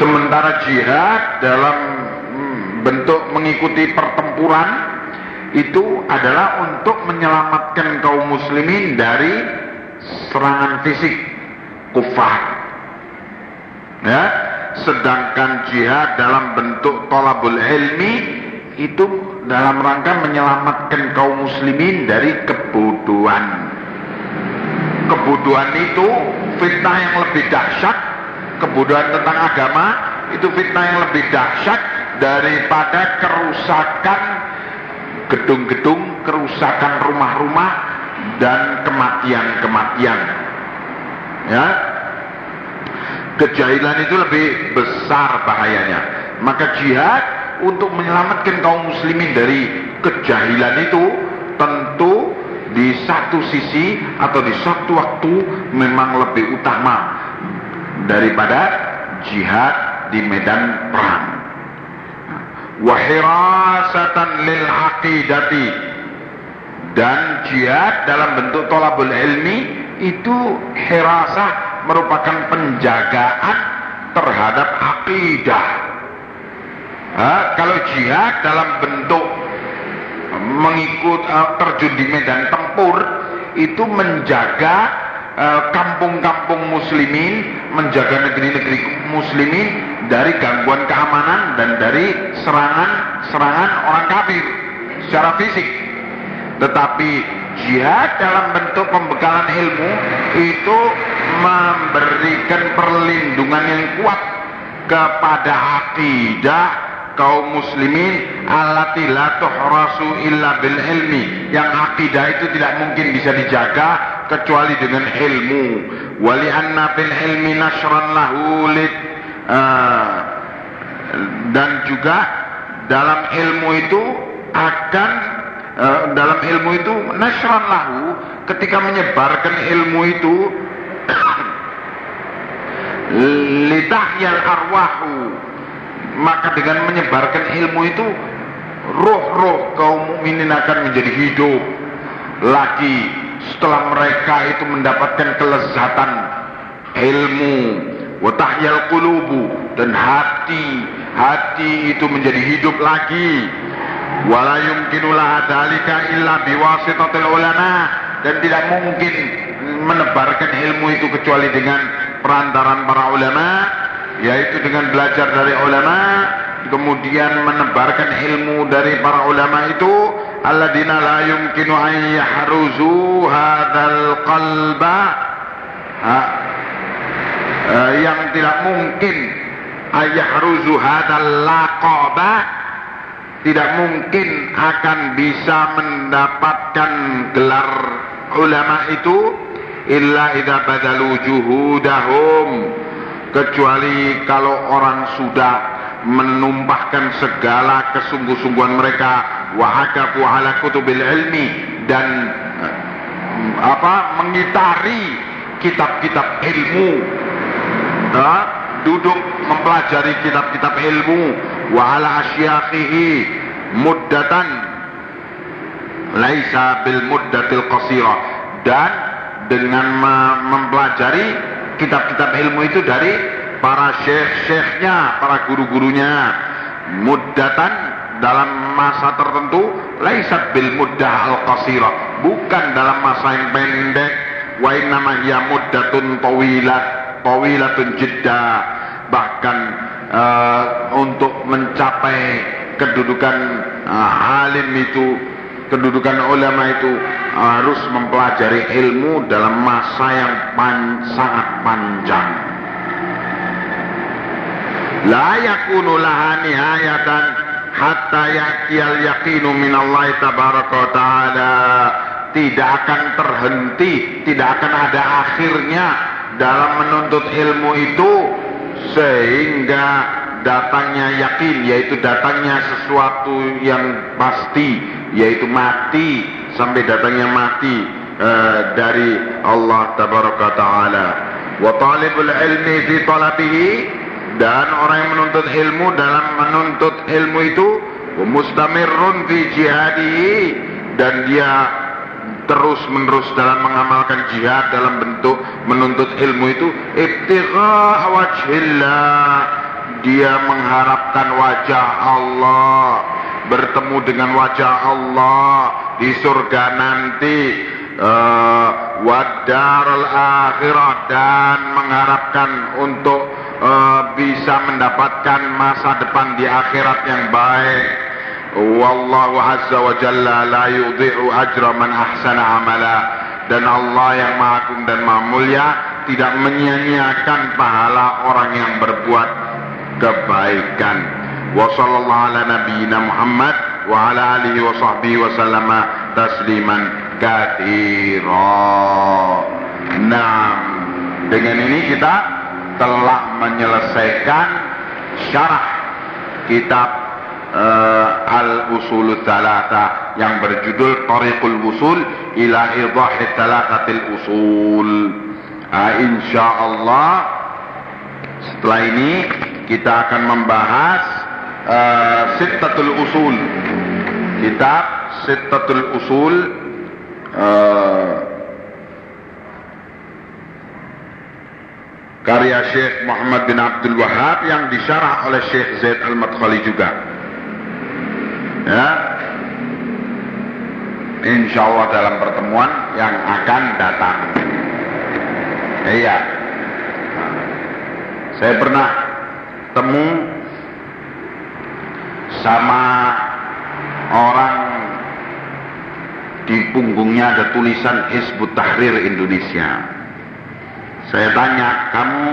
sementara jihad dalam bentuk mengikuti pertempuran itu adalah untuk menyelamatkan kaum muslimin dari serangan fisik kufar. Ya, sedangkan jihad dalam bentuk tolabul ilmi itu dalam rangka menyelamatkan kaum muslimin dari kebodohan. Kebodohan itu fitnah yang lebih dahsyat, kebodohan tentang agama itu fitnah yang lebih dahsyat daripada kerusakan gedung-gedung, kerusakan rumah-rumah dan kematian-kematian. Ya. Kejahilan itu lebih besar bahayanya. Maka jihad untuk menyelamatkan kaum muslimin dari kejahilan itu tentu di satu sisi atau di satu waktu memang lebih utama daripada jihad di medan perang wahirasatan lil aqidati dan jihad dalam bentuk tolabul ilmi itu hirasah merupakan penjagaan terhadap akidah ha, kalau jihad dalam bentuk mengikut uh, terjun di medan tempur itu menjaga Eh, kampung-kampung muslimin, menjaga negeri-negeri muslimin dari gangguan keamanan dan dari serangan-serangan orang kafir secara fisik. Tetapi jihad dalam bentuk pembekalan ilmu itu memberikan perlindungan yang kuat kepada akidah kaum muslimin allati la tuhrasu illa bil ilmi. Yang akidah itu tidak mungkin bisa dijaga kecuali dengan ilmu. Wali anna bil ilmi nasran lahu uh, dan juga dalam ilmu itu akan uh, dalam ilmu itu nasran lahu ketika menyebarkan ilmu itu litahyal arwahu. Maka dengan menyebarkan ilmu itu roh-roh kaum mukminin akan menjadi hidup lagi setelah mereka itu mendapatkan kelezatan ilmu watahyal qulubu dan hati. Hati itu menjadi hidup lagi wala yumkinu laha dzalika illa biwasitatil ulama. Dan tidak mungkin menebarkan ilmu itu kecuali dengan perantaran para ulama yaitu dengan belajar dari ulama kemudian menebarkan ilmu dari para ulama itu. Alladzina la yumkinu an yahruzu hadzal qalba. Ha, uh, yang tidak mungkin ayahruzu hadzal laqaba tidak mungkin akan bisa mendapatkan gelar ulama itu illa idza badalu juhudahum. Kecuali kalau orang sudah menumpahkan segala kesungguh-sungguhan mereka. Wahakafu ala kutubil ilmi dan eh, apa mengitari kitab-kitab ilmu. Nah, duduk mempelajari kitab-kitab ilmu. Wa ala asyakhihi muddatan. Laisa bil muddatil qasira. Dan dengan mempelajari kitab-kitab ilmu itu dari para syekh-syekhnya, para guru-gurunya. Muddatan dalam masa tertentu laisat bil muddah al qasira. Bukan dalam masa yang pendek. Wa innama hiya muddatun tawilah tawilatun jidda bahkan uh, untuk mencapai kedudukan uh, alim itu kedudukan ulama itu harus mempelajari ilmu dalam masa yang pan, sangat panjang. La yakunu laha nihayatan hatta ya'tiyal yaqinu minallahi tabaraka wa ta'ala. Tidak akan terhenti, tidak akan ada akhirnya dalam menuntut ilmu itu sehingga datangnya yakin yaitu datangnya sesuatu yang pasti yaitu mati sampai datangnya mati uh, dari Allah tabaraka taala. Wa talibul ilmi fi talabihi dan orang yang menuntut ilmu dalam menuntut ilmu itu mustamirun fi jihadihi dan dia terus menerus dalam mengamalkan jihad dalam bentuk menuntut ilmu itu ibtigha wajhillah. Dia mengharapkan wajah Allah bertemu dengan wajah Allah di surga nanti. Uh, wadarul akhirah dan mengharapkan untuk uh, bisa mendapatkan masa depan di akhirat yang baik Wallahu azza wa jalla la yudhi'u ajra man ahsana amala dan Allah yang maha agung dan maha mulia tidak menyia-nyiakan pahala orang yang berbuat kebaikan. Wa sallallahu ala nabiyyina Muhammad wa ala alihi wa sahbihi wa sallama tasliman katsira. Nah, dengan ini kita telah menyelesaikan syarah kitab uh, Al-Usul Talata yang berjudul Tariqul Usul ila Idahi Talatatil Usul. Uh, insya Allah setelah ini kita akan membahas uh, Sittatul Usul. Kitab Sittatul Usul uh, karya Syekh Muhammad bin Abdul Wahab yang disyarah oleh Syekh Zaid Al-Madkhali juga ya. Insya Allah dalam pertemuan yang akan datang. Iya. Saya pernah temu sama orang di punggungnya ada tulisan Hizbut Tahrir Indonesia. Saya tanya kamu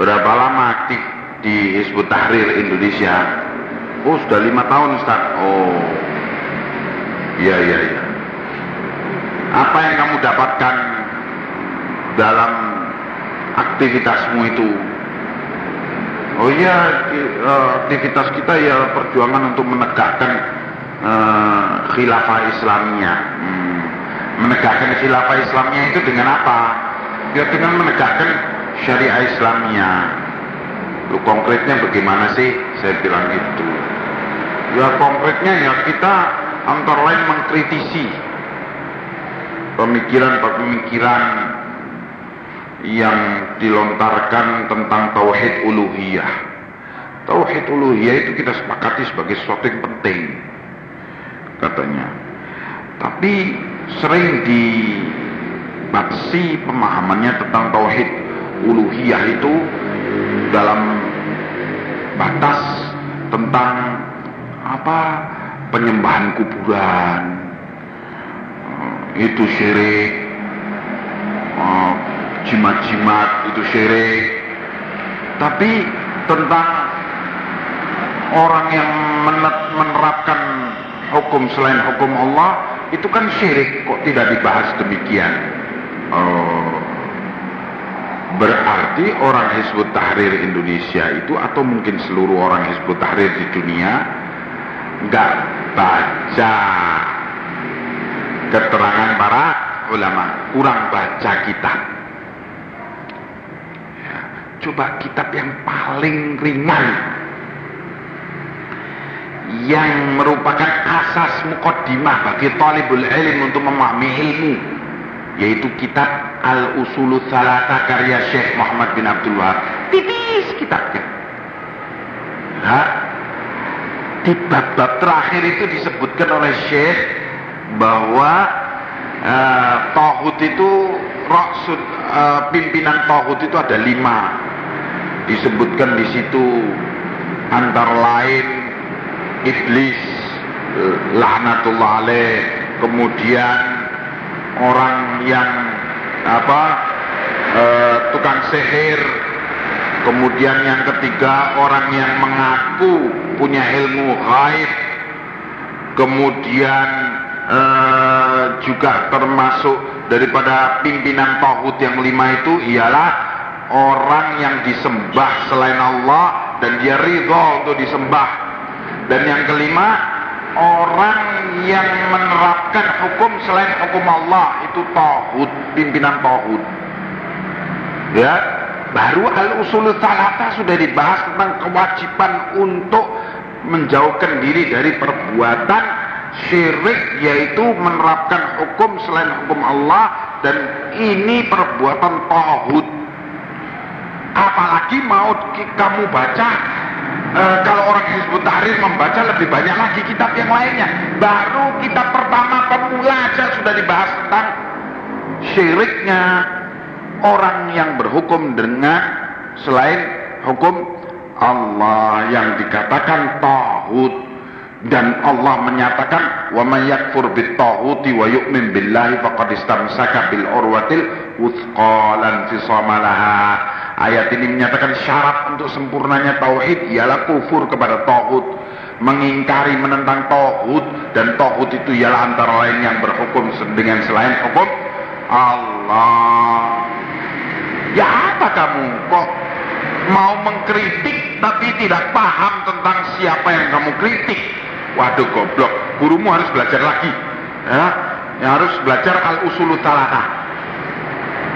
berapa lama aktif di Hizbut Tahrir Indonesia Oh sudah lima tahun Ustaz. Oh. Iya iya iya. Apa yang kamu dapatkan dalam aktivitasmu itu? Oh iya, eh, aktivitas kita ya perjuangan untuk menegakkan uh, khilafah Islamnya. Hmm. Menegakkan khilafah Islamnya itu dengan apa? Ya dengan menegakkan syariah Islamnya. Lu konkretnya bagaimana sih? Saya bilang gitu. Ya konkretnya ya kita antara lain mengkritisi pemikiran-pemikiran yang dilontarkan tentang tauhid uluhiyah. Tauhid uluhiyah itu kita sepakati sebagai sesuatu yang penting katanya. Tapi sering dibatasi pemahamannya tentang tauhid uluhiyah itu dalam batas tentang apa penyembahan kuburan. Itu syirik. Jimat-jimat itu syirik. Tapi tentang orang yang menerapkan hukum selain hukum Allah itu kan syirik kok tidak dibahas demikian. Oh, berarti orang Hizbut Tahrir Indonesia itu atau mungkin seluruh orang Hizbut Tahrir di dunia nggak baca keterangan para ulama. Kurang baca kitab ya, coba kitab yang paling ringan. Yang merupakan asas mukaddimah bagi talibul ilm untuk memahami ilmu yaitu kitab Al-Usulul Salata karya Syekh Muhammad bin Abdul Wahab. Tipis kitabnya. Nah, di bab-bab terakhir itu disebutkan oleh Syekh bahwa uh, Tauhud itu Raksud, uh, pimpinan Tauhud itu ada lima. Disebutkan di situ antara lain iblis laknatullah alaih kemudian orang yang apa e, tukang sihir. Kemudian yang ketiga orang yang mengaku punya ilmu gaib kemudian e, juga termasuk daripada pimpinan tauhid yang lima itu ialah orang yang disembah selain Allah dan dia ridho untuk disembah. Dan yang kelima, orang yang menerapkan hukum selain hukum Allah itu tauhid, pimpinan tauhid. Ya, baru al-usul talata sudah dibahas tentang kewajiban untuk menjauhkan diri dari perbuatan syirik yaitu menerapkan hukum selain hukum Allah dan ini perbuatan tauhid. Apalagi mau kamu baca e, kalau orang Hizbut Tahrir membaca lebih banyak lagi kitab yang lainnya. Baru kitab pertama pemula aja sudah dibahas tentang syiriknya orang yang berhukum dengan selain hukum Allah yang dikatakan tauhid dan Allah menyatakan wa may yakfur bit taghuti wa yu'min billahi faqad istamsaka bil urwatil wuthqalan fi samalaha Ayat ini menyatakan syarat untuk sempurnanya tauhid ialah kufur kepada tauhid, mengingkari menentang tauhid dan tauhid itu ialah antara lain yang berhukum dengan selain hukum Allah. Ya apa kamu kok mau mengkritik tapi tidak paham tentang siapa yang kamu kritik? Waduh goblok, gurumu harus belajar lagi. Ya, ya harus belajar al-usulut talata.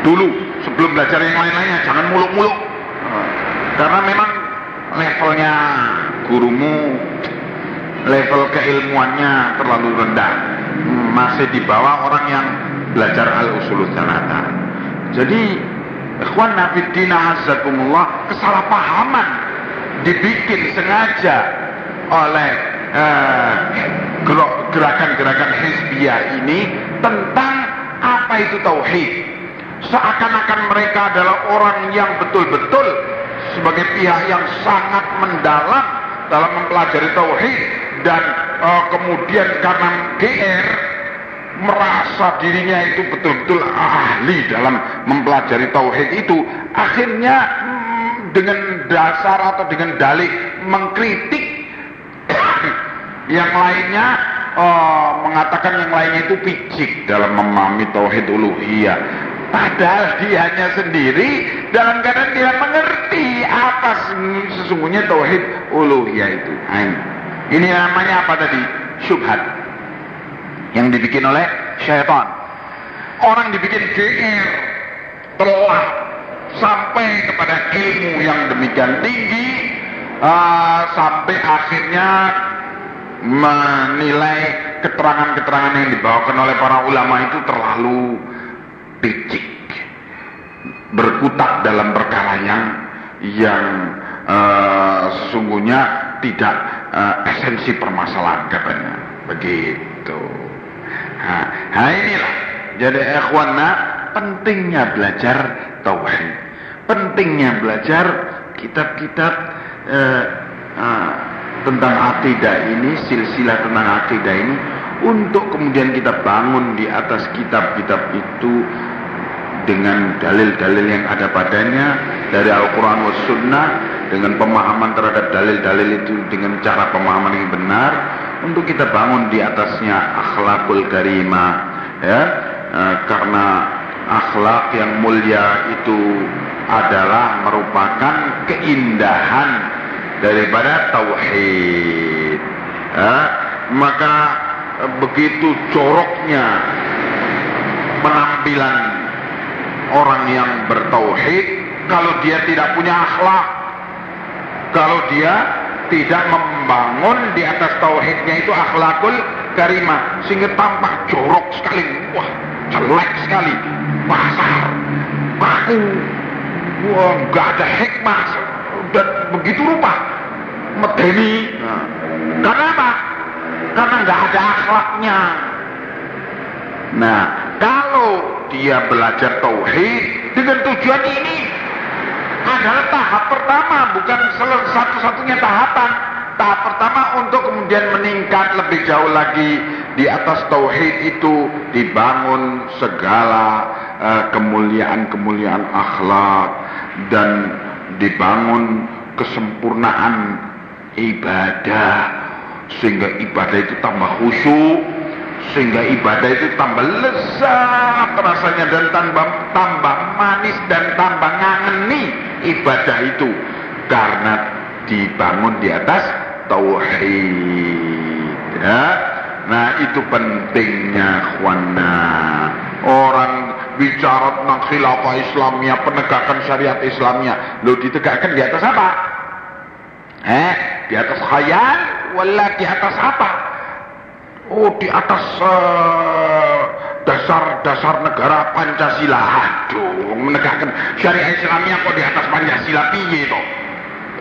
Dulu sebelum belajar yang lain-lainnya jangan muluk-muluk. Karena memang levelnya gurumu level keilmuannya terlalu rendah. Masih di bawah orang yang belajar al-usul sanata jadi ikhwan nafidina azakumullah kesalahpahaman dibikin sengaja oleh eh, gerakan-gerakan hizbiyah ini tentang apa itu tauhid seakan-akan mereka adalah orang yang betul-betul sebagai pihak yang sangat mendalam dalam mempelajari tauhid dan uh, kemudian karena GR merasa dirinya itu betul-betul ahli dalam mempelajari tauhid itu akhirnya hmm, dengan dasar atau dengan dalih mengkritik yang lainnya uh, mengatakan yang lainnya itu picik dalam memahami tauhid uluhiyah Padahal dianya sendiri dalam keadaan tidak mengerti apa sesungguhnya tauhid uluhiyah itu. Ini namanya apa tadi? Syubhat. Yang dibikin oleh syaitan. Orang dibikin GR telah sampai kepada ilmu yang demikian tinggi uh, sampai akhirnya menilai keterangan-keterangan yang dibawakan oleh para ulama itu terlalu picik berkutat dalam perkara yang yang uh, sesungguhnya tidak uh, esensi permasalahan katanya. Begitu. Nah, nah inilah. Jadi ikhwana pentingnya belajar tauhid. Pentingnya belajar kitab-kitab uh, uh, tentang akidah ini silsilah tentang akidah ini untuk kemudian kita bangun di atas kitab-kitab itu dengan dalil-dalil yang ada padanya dari Al-Quran wa Sunnah dengan pemahaman terhadap dalil-dalil itu dengan cara pemahaman yang benar untuk kita bangun di atasnya akhlakul karimah ya. E, karena akhlak yang mulia itu adalah merupakan keindahan daripada tauhid ya, maka begitu coroknya penampilan orang yang bertauhid kalau dia tidak punya akhlak kalau dia tidak membangun di atas tauhidnya itu akhlakul karimah sehingga tampak jorok sekali. Wah jelek sekali. Pasar baku wah nggak ada hikmah. Dan begitu rupa medeni. Nah. karena apa karena nggak ada akhlaknya. Nah kalau dia belajar tauhid dengan tujuan ini adalah tahap pertama bukan satu-satunya tahapan. Tahap pertama untuk kemudian meningkat lebih jauh lagi di atas tauhid itu dibangun segala uh, kemuliaan-kemuliaan akhlak dan dibangun kesempurnaan ibadah sehingga ibadah itu tambah khusyuk sehingga ibadah itu tambah lezat rasanya dan tambah tambah manis dan tambah ngangeni ibadah itu. Karena dibangun di atas tauhid ya. Nah itu pentingnya khwana orang bicara tentang khilafah Islamnya penegakan syariat Islamnya lo ditegakkan di atas apa eh di atas khayal wala di atas apa Oh di atas dasar-dasar uh, negara Pancasila. Aduh, menegakkan syariat Islamnya kok di atas Pancasila piye toh?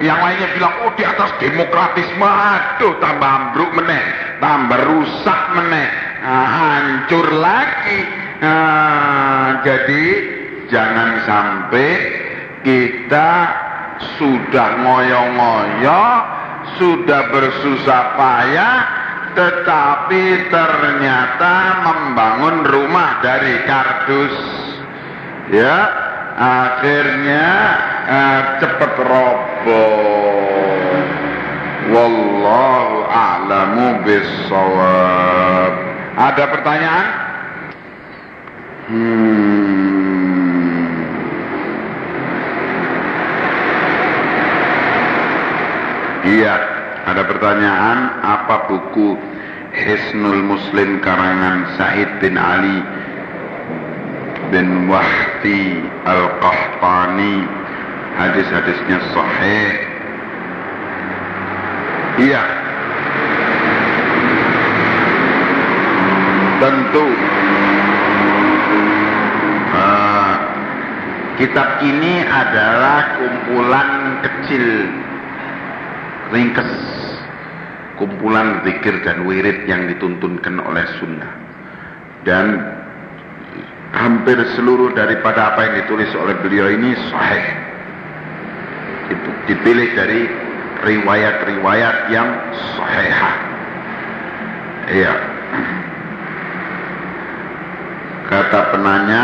Yang lainnya bilang oh di atas demokratisme. Aduh, tambah ambruk meneh, tambah rusak meneh, nah, hancur lagi. Nah, jadi jangan sampai kita sudah ngoyo-ngoyo, sudah bersusah payah tetapi ternyata membangun rumah dari kardus. Ya akhirnya uh, cepat roboh. Wallahu a'lamu bissawab. Ada pertanyaan? Hmm. Iya ada pertanyaan, apa buku Hisnul Muslim karangan Said bin Ali bin Wahdi Al-Qahtani hadis-hadisnya sahih? Iya. Tentu uh, kitab ini adalah kumpulan kecil ringkes kumpulan zikir dan wirid yang dituntunkan oleh sunnah. Dan hampir seluruh daripada apa yang ditulis oleh beliau ini sahih. Itu dipilih dari riwayat-riwayat yang sahihah. Iya. Kata penanya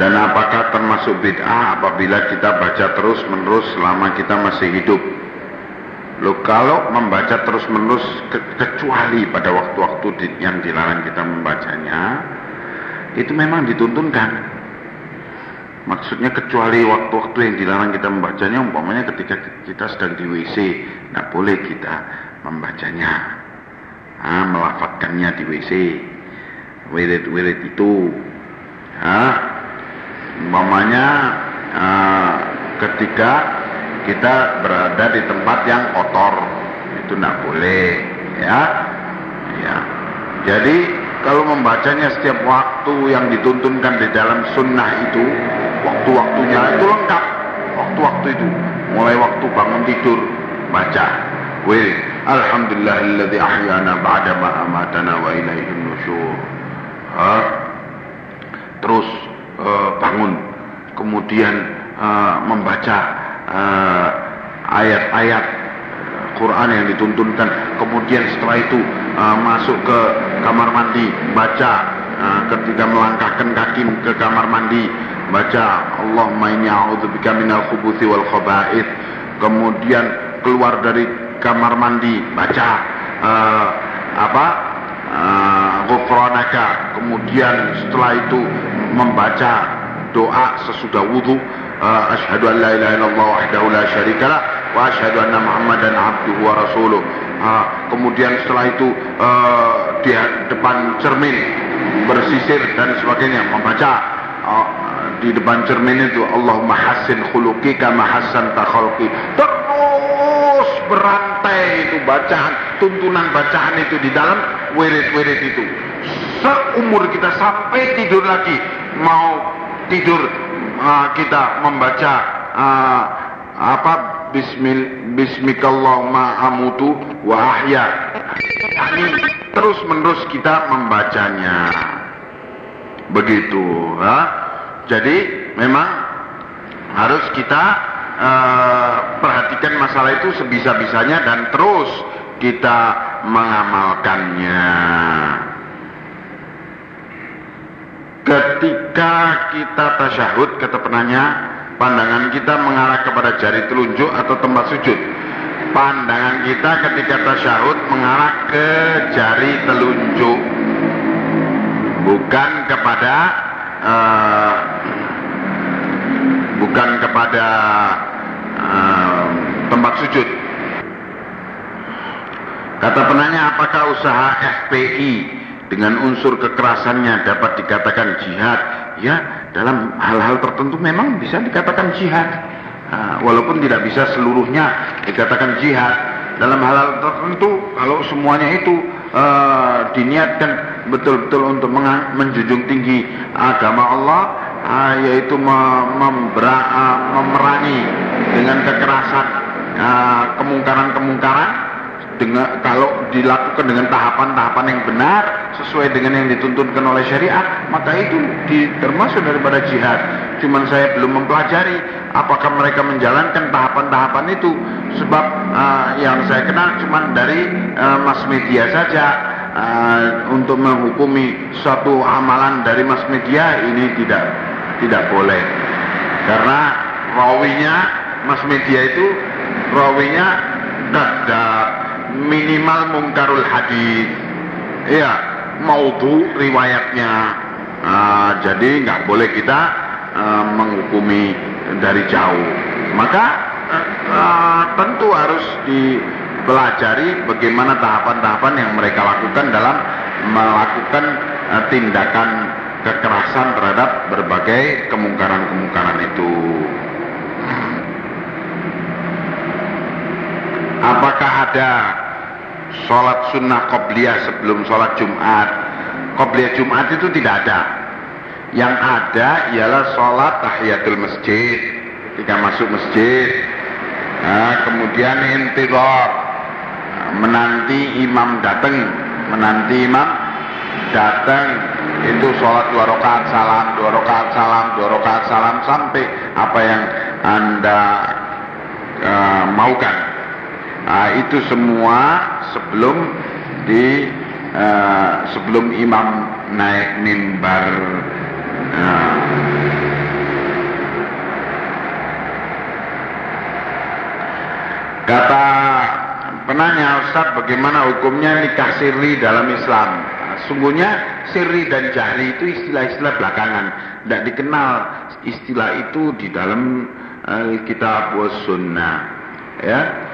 Dan apakah termasuk bid'ah apabila kita baca terus menerus selama kita masih hidup? Loh kalau membaca terus menerus ke kecuali pada waktu-waktu yang dilarang kita membacanya, itu memang dituntunkan. Maksudnya kecuali waktu-waktu yang dilarang kita membacanya, umpamanya ketika kita sedang di WC, tidak boleh kita membacanya, nah, melafatkannya di WC. wirid-wirid itu. Ya. Umpamanya uh, ketika kita berada di tempat yang kotor itu tidak boleh ya. Ya. Jadi kalau membacanya setiap waktu yang dituntunkan di dalam sunnah itu waktu-waktunya itu lengkap. Waktu-waktu itu. Mulai waktu bangun tidur baca. Wih, Alhamdulillahilladzi ahyana ba'da ma amatana wa ilaihin nusyur. Terus uh, bangun, kemudian uh, membaca uh, ayat-ayat Quran yang dituntunkan, kemudian setelah itu uh, masuk ke kamar mandi, baca uh, ketika melangkahkan kaki ke kamar mandi, baca Allahumma inni a'udzubika minal khubuthi wal khaba'ith. Kemudian keluar dari kamar mandi, baca uh, apa? Ghufranaka. Kemudian setelah itu membaca doa sesudah wudhu uh, asyhadu an la ilaha illallah wahdahu la syarikalah wa asyhadu anna muhammadan abduhu wa rasuluh. Uh, kemudian setelah itu uh, di depan cermin bersisir dan sebagainya membaca uh, di depan cermin itu Allahumma hassin khuluqi kama hassan takhalqi terus berantai itu bacaan tuntunan bacaan itu di dalam wirid-wirid itu seumur kita sampai tidur lagi mau tidur uh, kita membaca uh, apa bismil bismikallahumma amutu wa yani terus menerus kita membacanya. Begitu ha? jadi memang harus kita uh, perhatikan masalah itu sebisa-bisanya dan terus kita mengamalkannya Ketika kita tasyahud, kata penanya, pandangan kita mengarah kepada jari telunjuk atau tempat sujud. Pandangan kita ketika tasyahud mengarah ke jari telunjuk, bukan kepada uh, bukan kepada uh, tempat sujud. Kata penanya, apakah usaha FPI dengan unsur kekerasannya dapat dikatakan jihad ya dalam hal-hal tertentu memang bisa dikatakan jihad. Uh, walaupun tidak bisa seluruhnya dikatakan jihad. Dalam hal-hal tertentu kalau semuanya itu uh, diniatkan betul-betul untuk menjunjung tinggi agama Allah uh, yaitu membera, uh, memerangi dengan kekerasan kemungkaran-kemungkaran dengan kalau dilakukan dengan tahapan-tahapan yang benar sesuai dengan yang dituntunkan oleh syariat maka itu di, termasuk daripada jihad. Cuman saya belum mempelajari apakah mereka menjalankan tahapan-tahapan itu. Sebab uh, yang saya kenal cuman dari uh, mass media saja. Uh, untuk menghukumi suatu amalan dari mass media ini tidak tidak boleh. Karena rawinya mass media itu rawinya tidak minimal mungkarul hadis. Ya maudhu riwayatnya. Uh, jadi nggak boleh kita uh, menghukumi dari jauh. Maka uh, tentu harus dipelajari bagaimana tahapan-tahapan yang mereka lakukan dalam melakukan uh, tindakan kekerasan terhadap berbagai kemungkaran-kemungkaran itu. Apakah ada sholat sunnah qobliyah sebelum sholat Jumat? Qobliyah Jumat itu tidak ada. Yang ada ialah sholat tahiyatul masjid. Ketika masuk masjid, nah, kemudian intidor, menanti imam datang, menanti imam datang itu sholat dua rakaat salam, dua rakaat salam, dua rakaat salam sampai apa yang anda uh, maukan Nah, itu semua sebelum di uh, sebelum imam naik mimbar. Uh, kata penanya Ustaz bagaimana hukumnya nikah siri dalam Islam? Nah, sungguhnya siri dan jahri itu istilah-istilah belakangan, tidak dikenal istilah itu di dalam uh, kitab sunnah. Ya,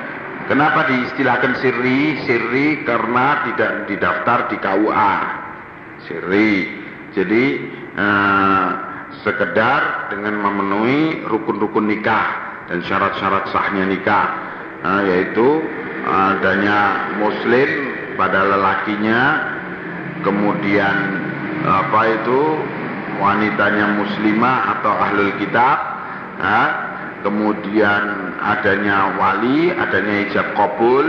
Kenapa diistilahkan sirri? Sirri karena tidak didaftar di KUA. siri. Jadi uh, sekedar dengan memenuhi rukun-rukun nikah dan syarat-syarat sahnya nikah, uh, yaitu adanya muslim pada lelakinya, kemudian apa itu wanitanya muslimah atau ahlul kitab, uh, kemudian adanya wali, adanya ijab kabul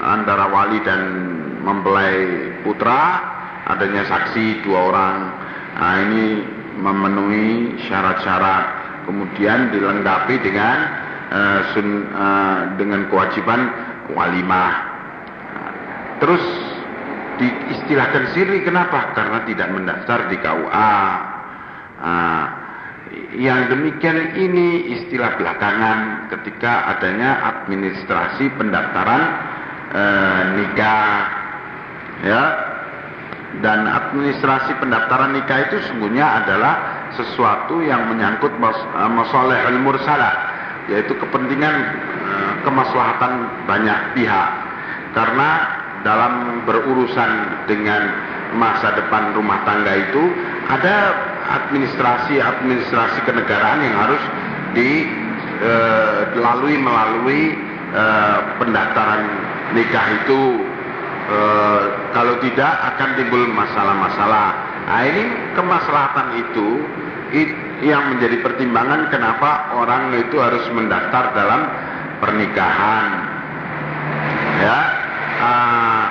antara wali dan mempelai putra, adanya saksi dua orang. Nah, ini memenuhi syarat-syarat. Kemudian dilengkapi dengan uh, sun, uh, dengan kewajiban walimah. Terus diistilahkan siri kenapa? Karena tidak mendaftar di KUA. Nah, yang demikian ini istilah belakangan ketika adanya administrasi pendaftaran e, nikah ya. Dan administrasi pendaftaran nikah itu sungguhnya adalah sesuatu yang menyangkut mas, uh, masalahul mursalah yaitu kepentingan uh, kemaslahatan banyak pihak. Karena dalam berurusan dengan masa depan rumah tangga itu ada administrasi-administrasi kenegaraan yang harus dilalui melalui pendaftaran nikah itu e, kalau tidak akan timbul masalah-masalah. Nah ini kemaslahatan itu it, yang menjadi pertimbangan kenapa orang itu harus mendaftar dalam pernikahan. Ya, uh,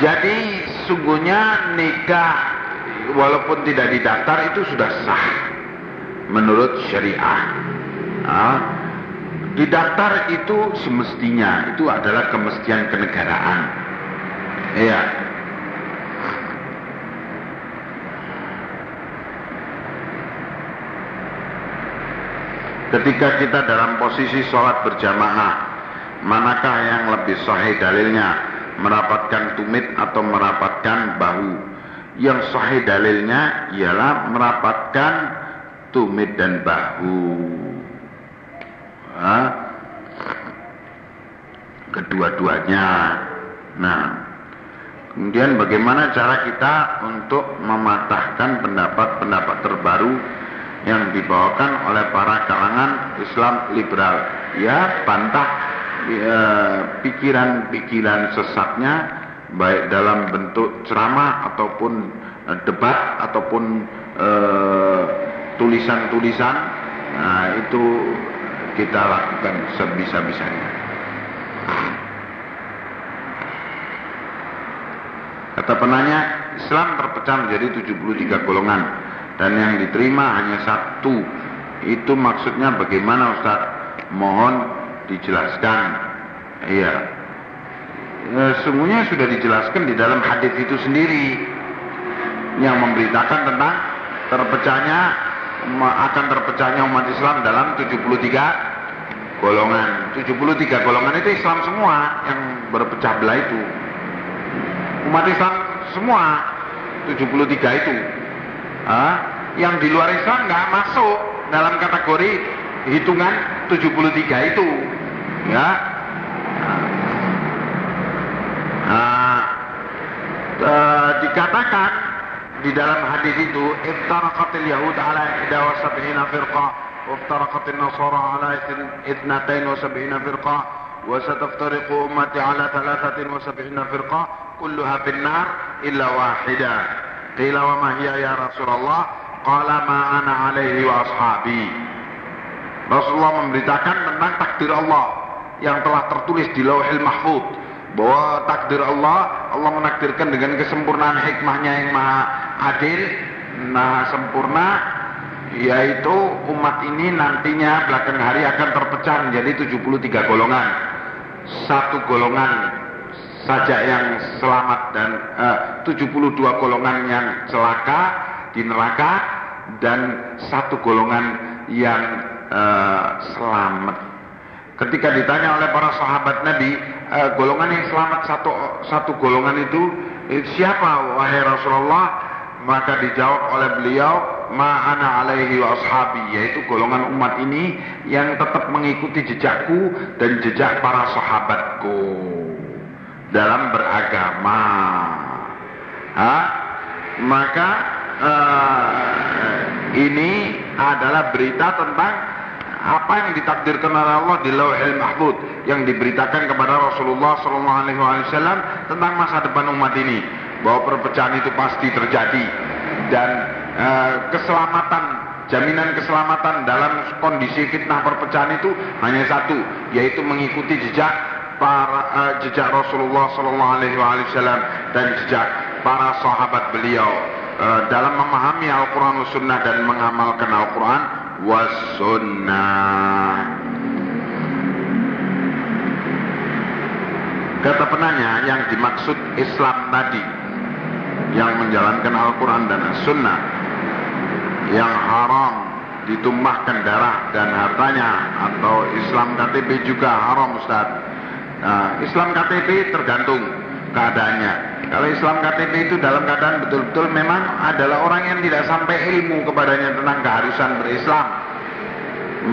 jadi sungguhnya nikah walaupun tidak didaftar itu sudah sah menurut syariah. Uh, Didaftar itu semestinya itu adalah kemestian kenegaraan. Iya. Ketika kita dalam posisi sholat berjamaah, manakah yang lebih sahih dalilnya? Merapatkan tumit atau merapatkan bahu? Yang sahih dalilnya ialah merapatkan tumit dan bahu kedua-duanya. Nah, kemudian bagaimana cara kita untuk mematahkan pendapat-pendapat terbaru yang dibawakan oleh para kalangan Islam liberal? Ya, bantah ya, pikiran-pikiran sesatnya baik dalam bentuk ceramah ataupun uh, debat ataupun eh, tulisan-tulisan. Nah, itu kita lakukan sebisa-bisanya. Kata penanya, Islam terpecah menjadi 73 golongan dan yang diterima hanya satu. Itu maksudnya bagaimana Ustaz? Mohon dijelaskan. Iya. E, sungguhnya sudah dijelaskan di dalam hadis itu sendiri yang memberitakan tentang terpecahnya akan terpecahnya umat Islam dalam 73 golongan. 73 golongan itu Islam semua yang berpecah belah itu. Umat Islam semua 73 itu. Ah, yang di luar Islam nggak masuk dalam kategori hitungan 73 itu. Ya. Nah, uh, dikatakan di dalam hadis itu iftaraqatil yahud ala 71 firqah وافترقت النصارى على 72 فرقة وستفترق أمتي على 73 فرقة كلها في النار إلا واحدة قيل وما هي يا رسول الله قال ما أنا عليه وأصحابي Rasulullah memberitakan tentang takdir Allah yang telah tertulis di lauhil mahfud bahwa takdir Allah Allah menakdirkan dengan kesempurnaan hikmahnya yang maha adil maha sempurna yaitu umat ini nantinya belakang hari akan terpecah menjadi 73 golongan. Satu golongan saja yang selamat dan eh, 72 golongan yang celaka di neraka dan satu golongan yang eh, selamat Ketika ditanya oleh para sahabat Nabi, e, golongan yang selamat satu satu golongan itu eh, siapa wahai Rasulullah? Maka dijawab oleh beliau, ma'ana alaihi wa ashabi, yaitu golongan umat ini yang tetap mengikuti jejakku dan jejak para sahabatku dalam beragama. Ha? maka uh, ini adalah berita tentang apa yang ditakdirkan oleh Allah di Lauhil Mahfud yang diberitakan kepada Rasulullah SAW tentang masa depan umat ini? Bahwa perpecahan itu pasti terjadi dan uh, keselamatan jaminan keselamatan dalam kondisi fitnah perpecahan itu hanya satu yaitu mengikuti jejak para uh, jejak Rasulullah SAW dan jejak para sahabat beliau. Uh, dalam memahami Al-Quran Sunnah dan mengamalkan Al-Quran was Sunnah. Kata penanya yang dimaksud Islam tadi yang menjalankan Al-Quran dan As-Sunnah yang haram ditumpahkan darah dan hartanya atau Islam KTP juga haram Ustaz Nah, Islam KTP tergantung keadaannya. Kalau Islam KTP itu dalam keadaan betul-betul memang adalah orang yang tidak sampai ilmu kepadanya tentang keharusan berislam,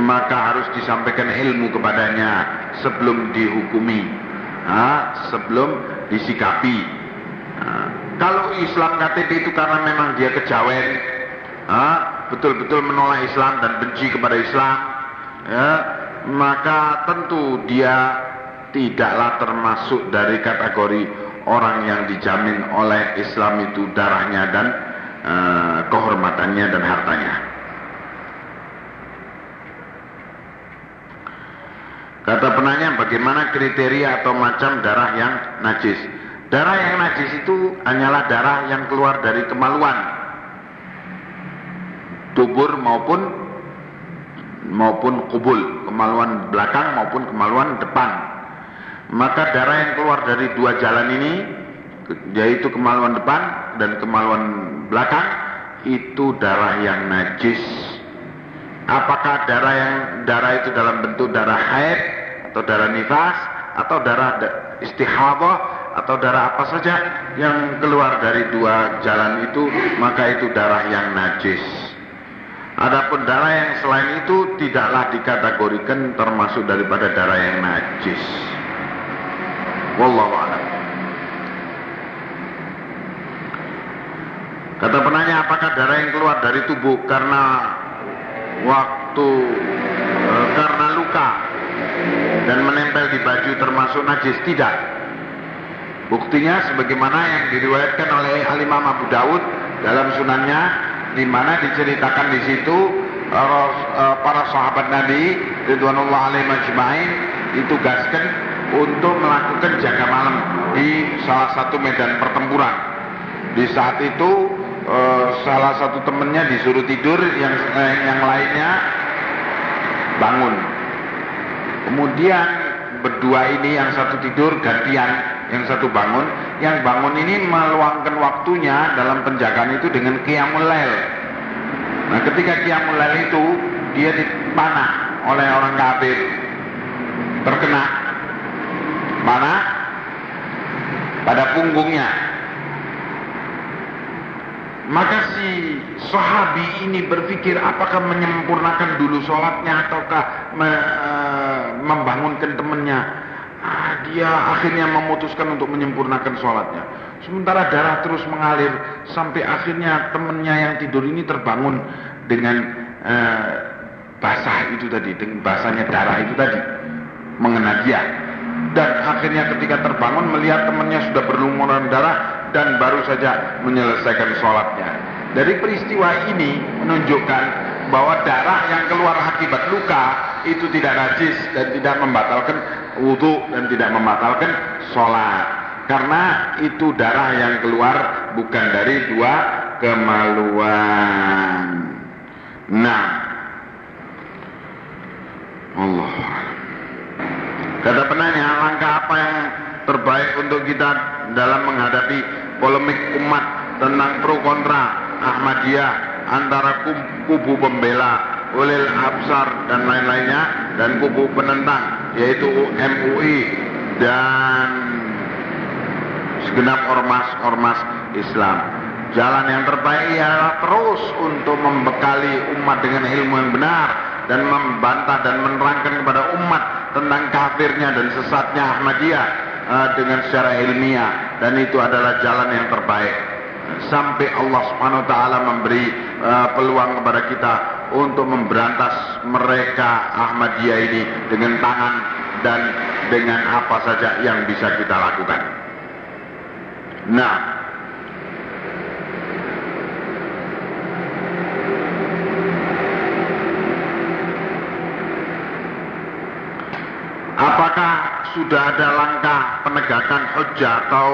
maka harus disampaikan ilmu kepadanya sebelum dihukumi, nah, sebelum disikapi. Nah, kalau Islam KTP itu karena memang dia kejawen, betul-betul menolak Islam dan benci kepada Islam, ya, maka tentu dia tidaklah termasuk dari kategori orang yang dijamin oleh Islam itu darahnya dan uh, kehormatannya dan hartanya. Kata penanya bagaimana kriteria atau macam darah yang najis? Darah yang najis itu hanyalah darah yang keluar dari kemaluan. Tubur maupun maupun kubul, kemaluan belakang maupun kemaluan depan maka darah yang keluar dari dua jalan ini yaitu kemaluan depan dan kemaluan belakang itu darah yang najis apakah darah yang darah itu dalam bentuk darah haid atau darah nifas atau darah istihadah atau darah apa saja yang keluar dari dua jalan itu maka itu darah yang najis Adapun darah yang selain itu tidaklah dikategorikan termasuk daripada darah yang najis. Wallahu a'lam. Kata penanya apakah darah yang keluar dari tubuh karena waktu e, karena luka dan menempel di baju termasuk najis? Tidak. Buktinya sebagaimana yang diriwayatkan oleh Al Imam Abu Dawud dalam sunannya di mana diceritakan di situ e, e, para sahabat Nabi Ridwanullah alaihi majma'in ditugaskan untuk melakukan jaga malam di salah satu medan pertempuran. Di saat itu eh, salah satu temannya disuruh tidur, yang eh, yang lainnya bangun. Kemudian berdua ini yang satu tidur gantian, yang satu bangun. Yang bangun ini meluangkan waktunya dalam penjagaan itu dengan qiyamul lail. Nah, ketika qiyamul lail itu dia dipanah oleh orang kafir. Terkena Mana? Pada punggungnya. Maka si sahabi ini berpikir apakah menyempurnakan dulu sholatnya ataukah me, e, membangunkan temannya. Ah, dia akhirnya memutuskan untuk menyempurnakan sholatnya. Sementara darah terus mengalir sampai akhirnya temannya yang tidur ini terbangun dengan e, basah itu tadi, dengan basahnya darah itu tadi mengena dia dan akhirnya ketika terbangun melihat temannya sudah berlumuran darah dan baru saja menyelesaikan sholatnya. Dari peristiwa ini menunjukkan bahwa darah yang keluar akibat luka itu tidak najis dan tidak membatalkan wudhu dan tidak membatalkan sholat. Karena itu darah yang keluar bukan dari dua kemaluan. Nah, Allah. Kata penanya, langkah apa yang terbaik untuk kita dalam menghadapi polemik umat tentang pro kontra Ahmadiyah antara kubu pembela ulil absar dan lain-lainnya dan kubu penentang yaitu MUI dan segenap ormas-ormas Islam. Jalan yang terbaik ialah terus untuk membekali umat dengan ilmu yang benar dan membantah dan menerangkan kepada umat tentang kafirnya dan sesatnya Ahmadiyah uh, dengan secara ilmiah dan itu adalah jalan yang terbaik. sampai Allah Subhanahu wa taala memberi uh, peluang kepada kita untuk memberantas mereka Ahmadiyah ini dengan tangan dan dengan apa saja yang bisa kita lakukan. Nah, Apakah sudah ada langkah penegakan hujah atau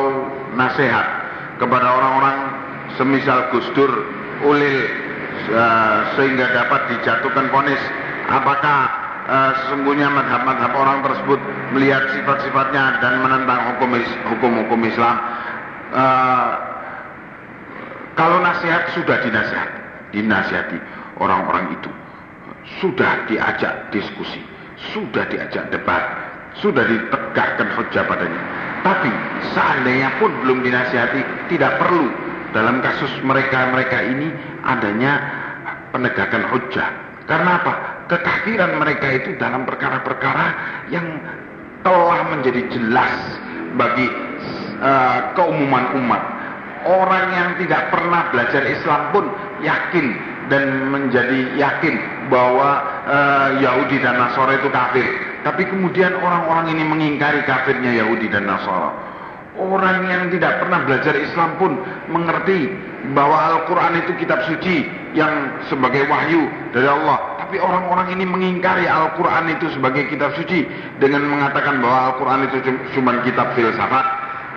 nasihat kepada orang-orang semisal Gus Dur, Ulil uh, sehingga dapat dijatuhkan ponis? Apakah uh, sesungguhnya madhab-madhab orang tersebut melihat sifat-sifatnya dan menentang hukum-hukum Islam? Uh, kalau nasihat sudah dinasihat, dinasihati orang-orang itu sudah diajak diskusi sudah diajak debat, sudah ditegakkan hujah padanya. Tapi seandainya pun belum dinasihati, tidak perlu dalam kasus mereka-mereka ini adanya penegakan hujah. Karena apa? Kekafiran mereka itu dalam perkara-perkara yang telah menjadi jelas bagi uh, keumuman umat. Orang yang tidak pernah belajar Islam pun yakin dan menjadi yakin bahwa uh, Yahudi dan Nasara itu kafir. Tapi kemudian orang-orang ini mengingkari kafirnya Yahudi dan Nasara. Orang yang tidak pernah belajar Islam pun mengerti bahwa Al-Quran itu kitab suci yang sebagai wahyu dari Allah. Tapi orang-orang ini mengingkari Al-Quran itu sebagai kitab suci dengan mengatakan bahwa Al-Quran itu cuma kitab filsafat.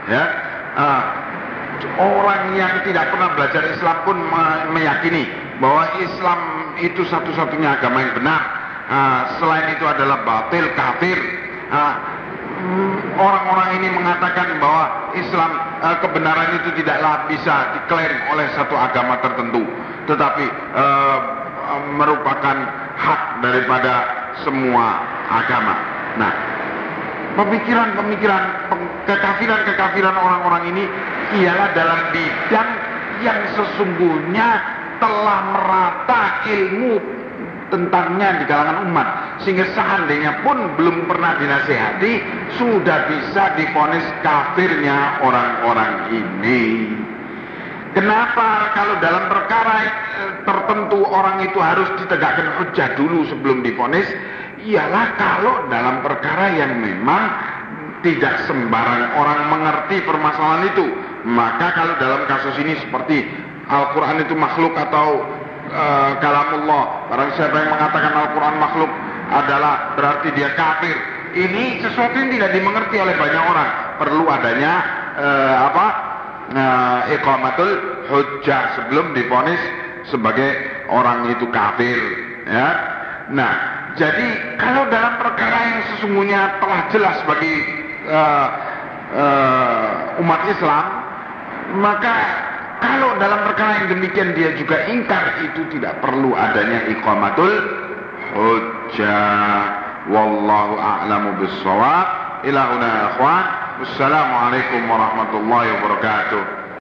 Ya, uh, orang yang tidak pernah belajar Islam pun meyakini bahwa Islam itu satu-satunya agama yang benar. Uh, selain itu adalah batil, kafir. Uh, orang-orang ini mengatakan bahwa Islam uh, kebenaran itu tidaklah bisa diklaim oleh satu agama tertentu, tetapi uh, merupakan hak daripada semua agama. Nah, pemikiran-pemikiran kekafiran-kekafiran orang-orang ini ialah dalam bidang yang sesungguhnya telah merata ilmu tentangnya di kalangan umat. Sehingga seandainya pun belum pernah dinasehati sudah bisa difonis kafirnya orang-orang ini. Kenapa? Kalau dalam perkara eh, tertentu orang itu harus ditegakkan hujah dulu sebelum difonis ialah kalau dalam perkara yang memang tidak sembarang orang mengerti permasalahan itu maka kalau dalam kasus ini seperti Al-Quran itu makhluk atau uh, kalamullah. Barang siapa yang mengatakan Al-Quran makhluk adalah berarti dia kafir. Ini sesuatu yang tidak dimengerti oleh banyak orang. Perlu adanya uh, apa? Uh, iqamatul hujjah sebelum diponis sebagai orang itu kafir. Ya. Nah, jadi kalau dalam perkara yang sesungguhnya telah jelas bagi uh, uh, umat Islam, maka kalau dalam perkara yang demikian dia juga ingkar itu tidak perlu adanya iqamatul hujjah. Wallahu a'lamu bis-shawab. Ila huna akhwan. Wassalamualaikum warahmatullahi wabarakatuh.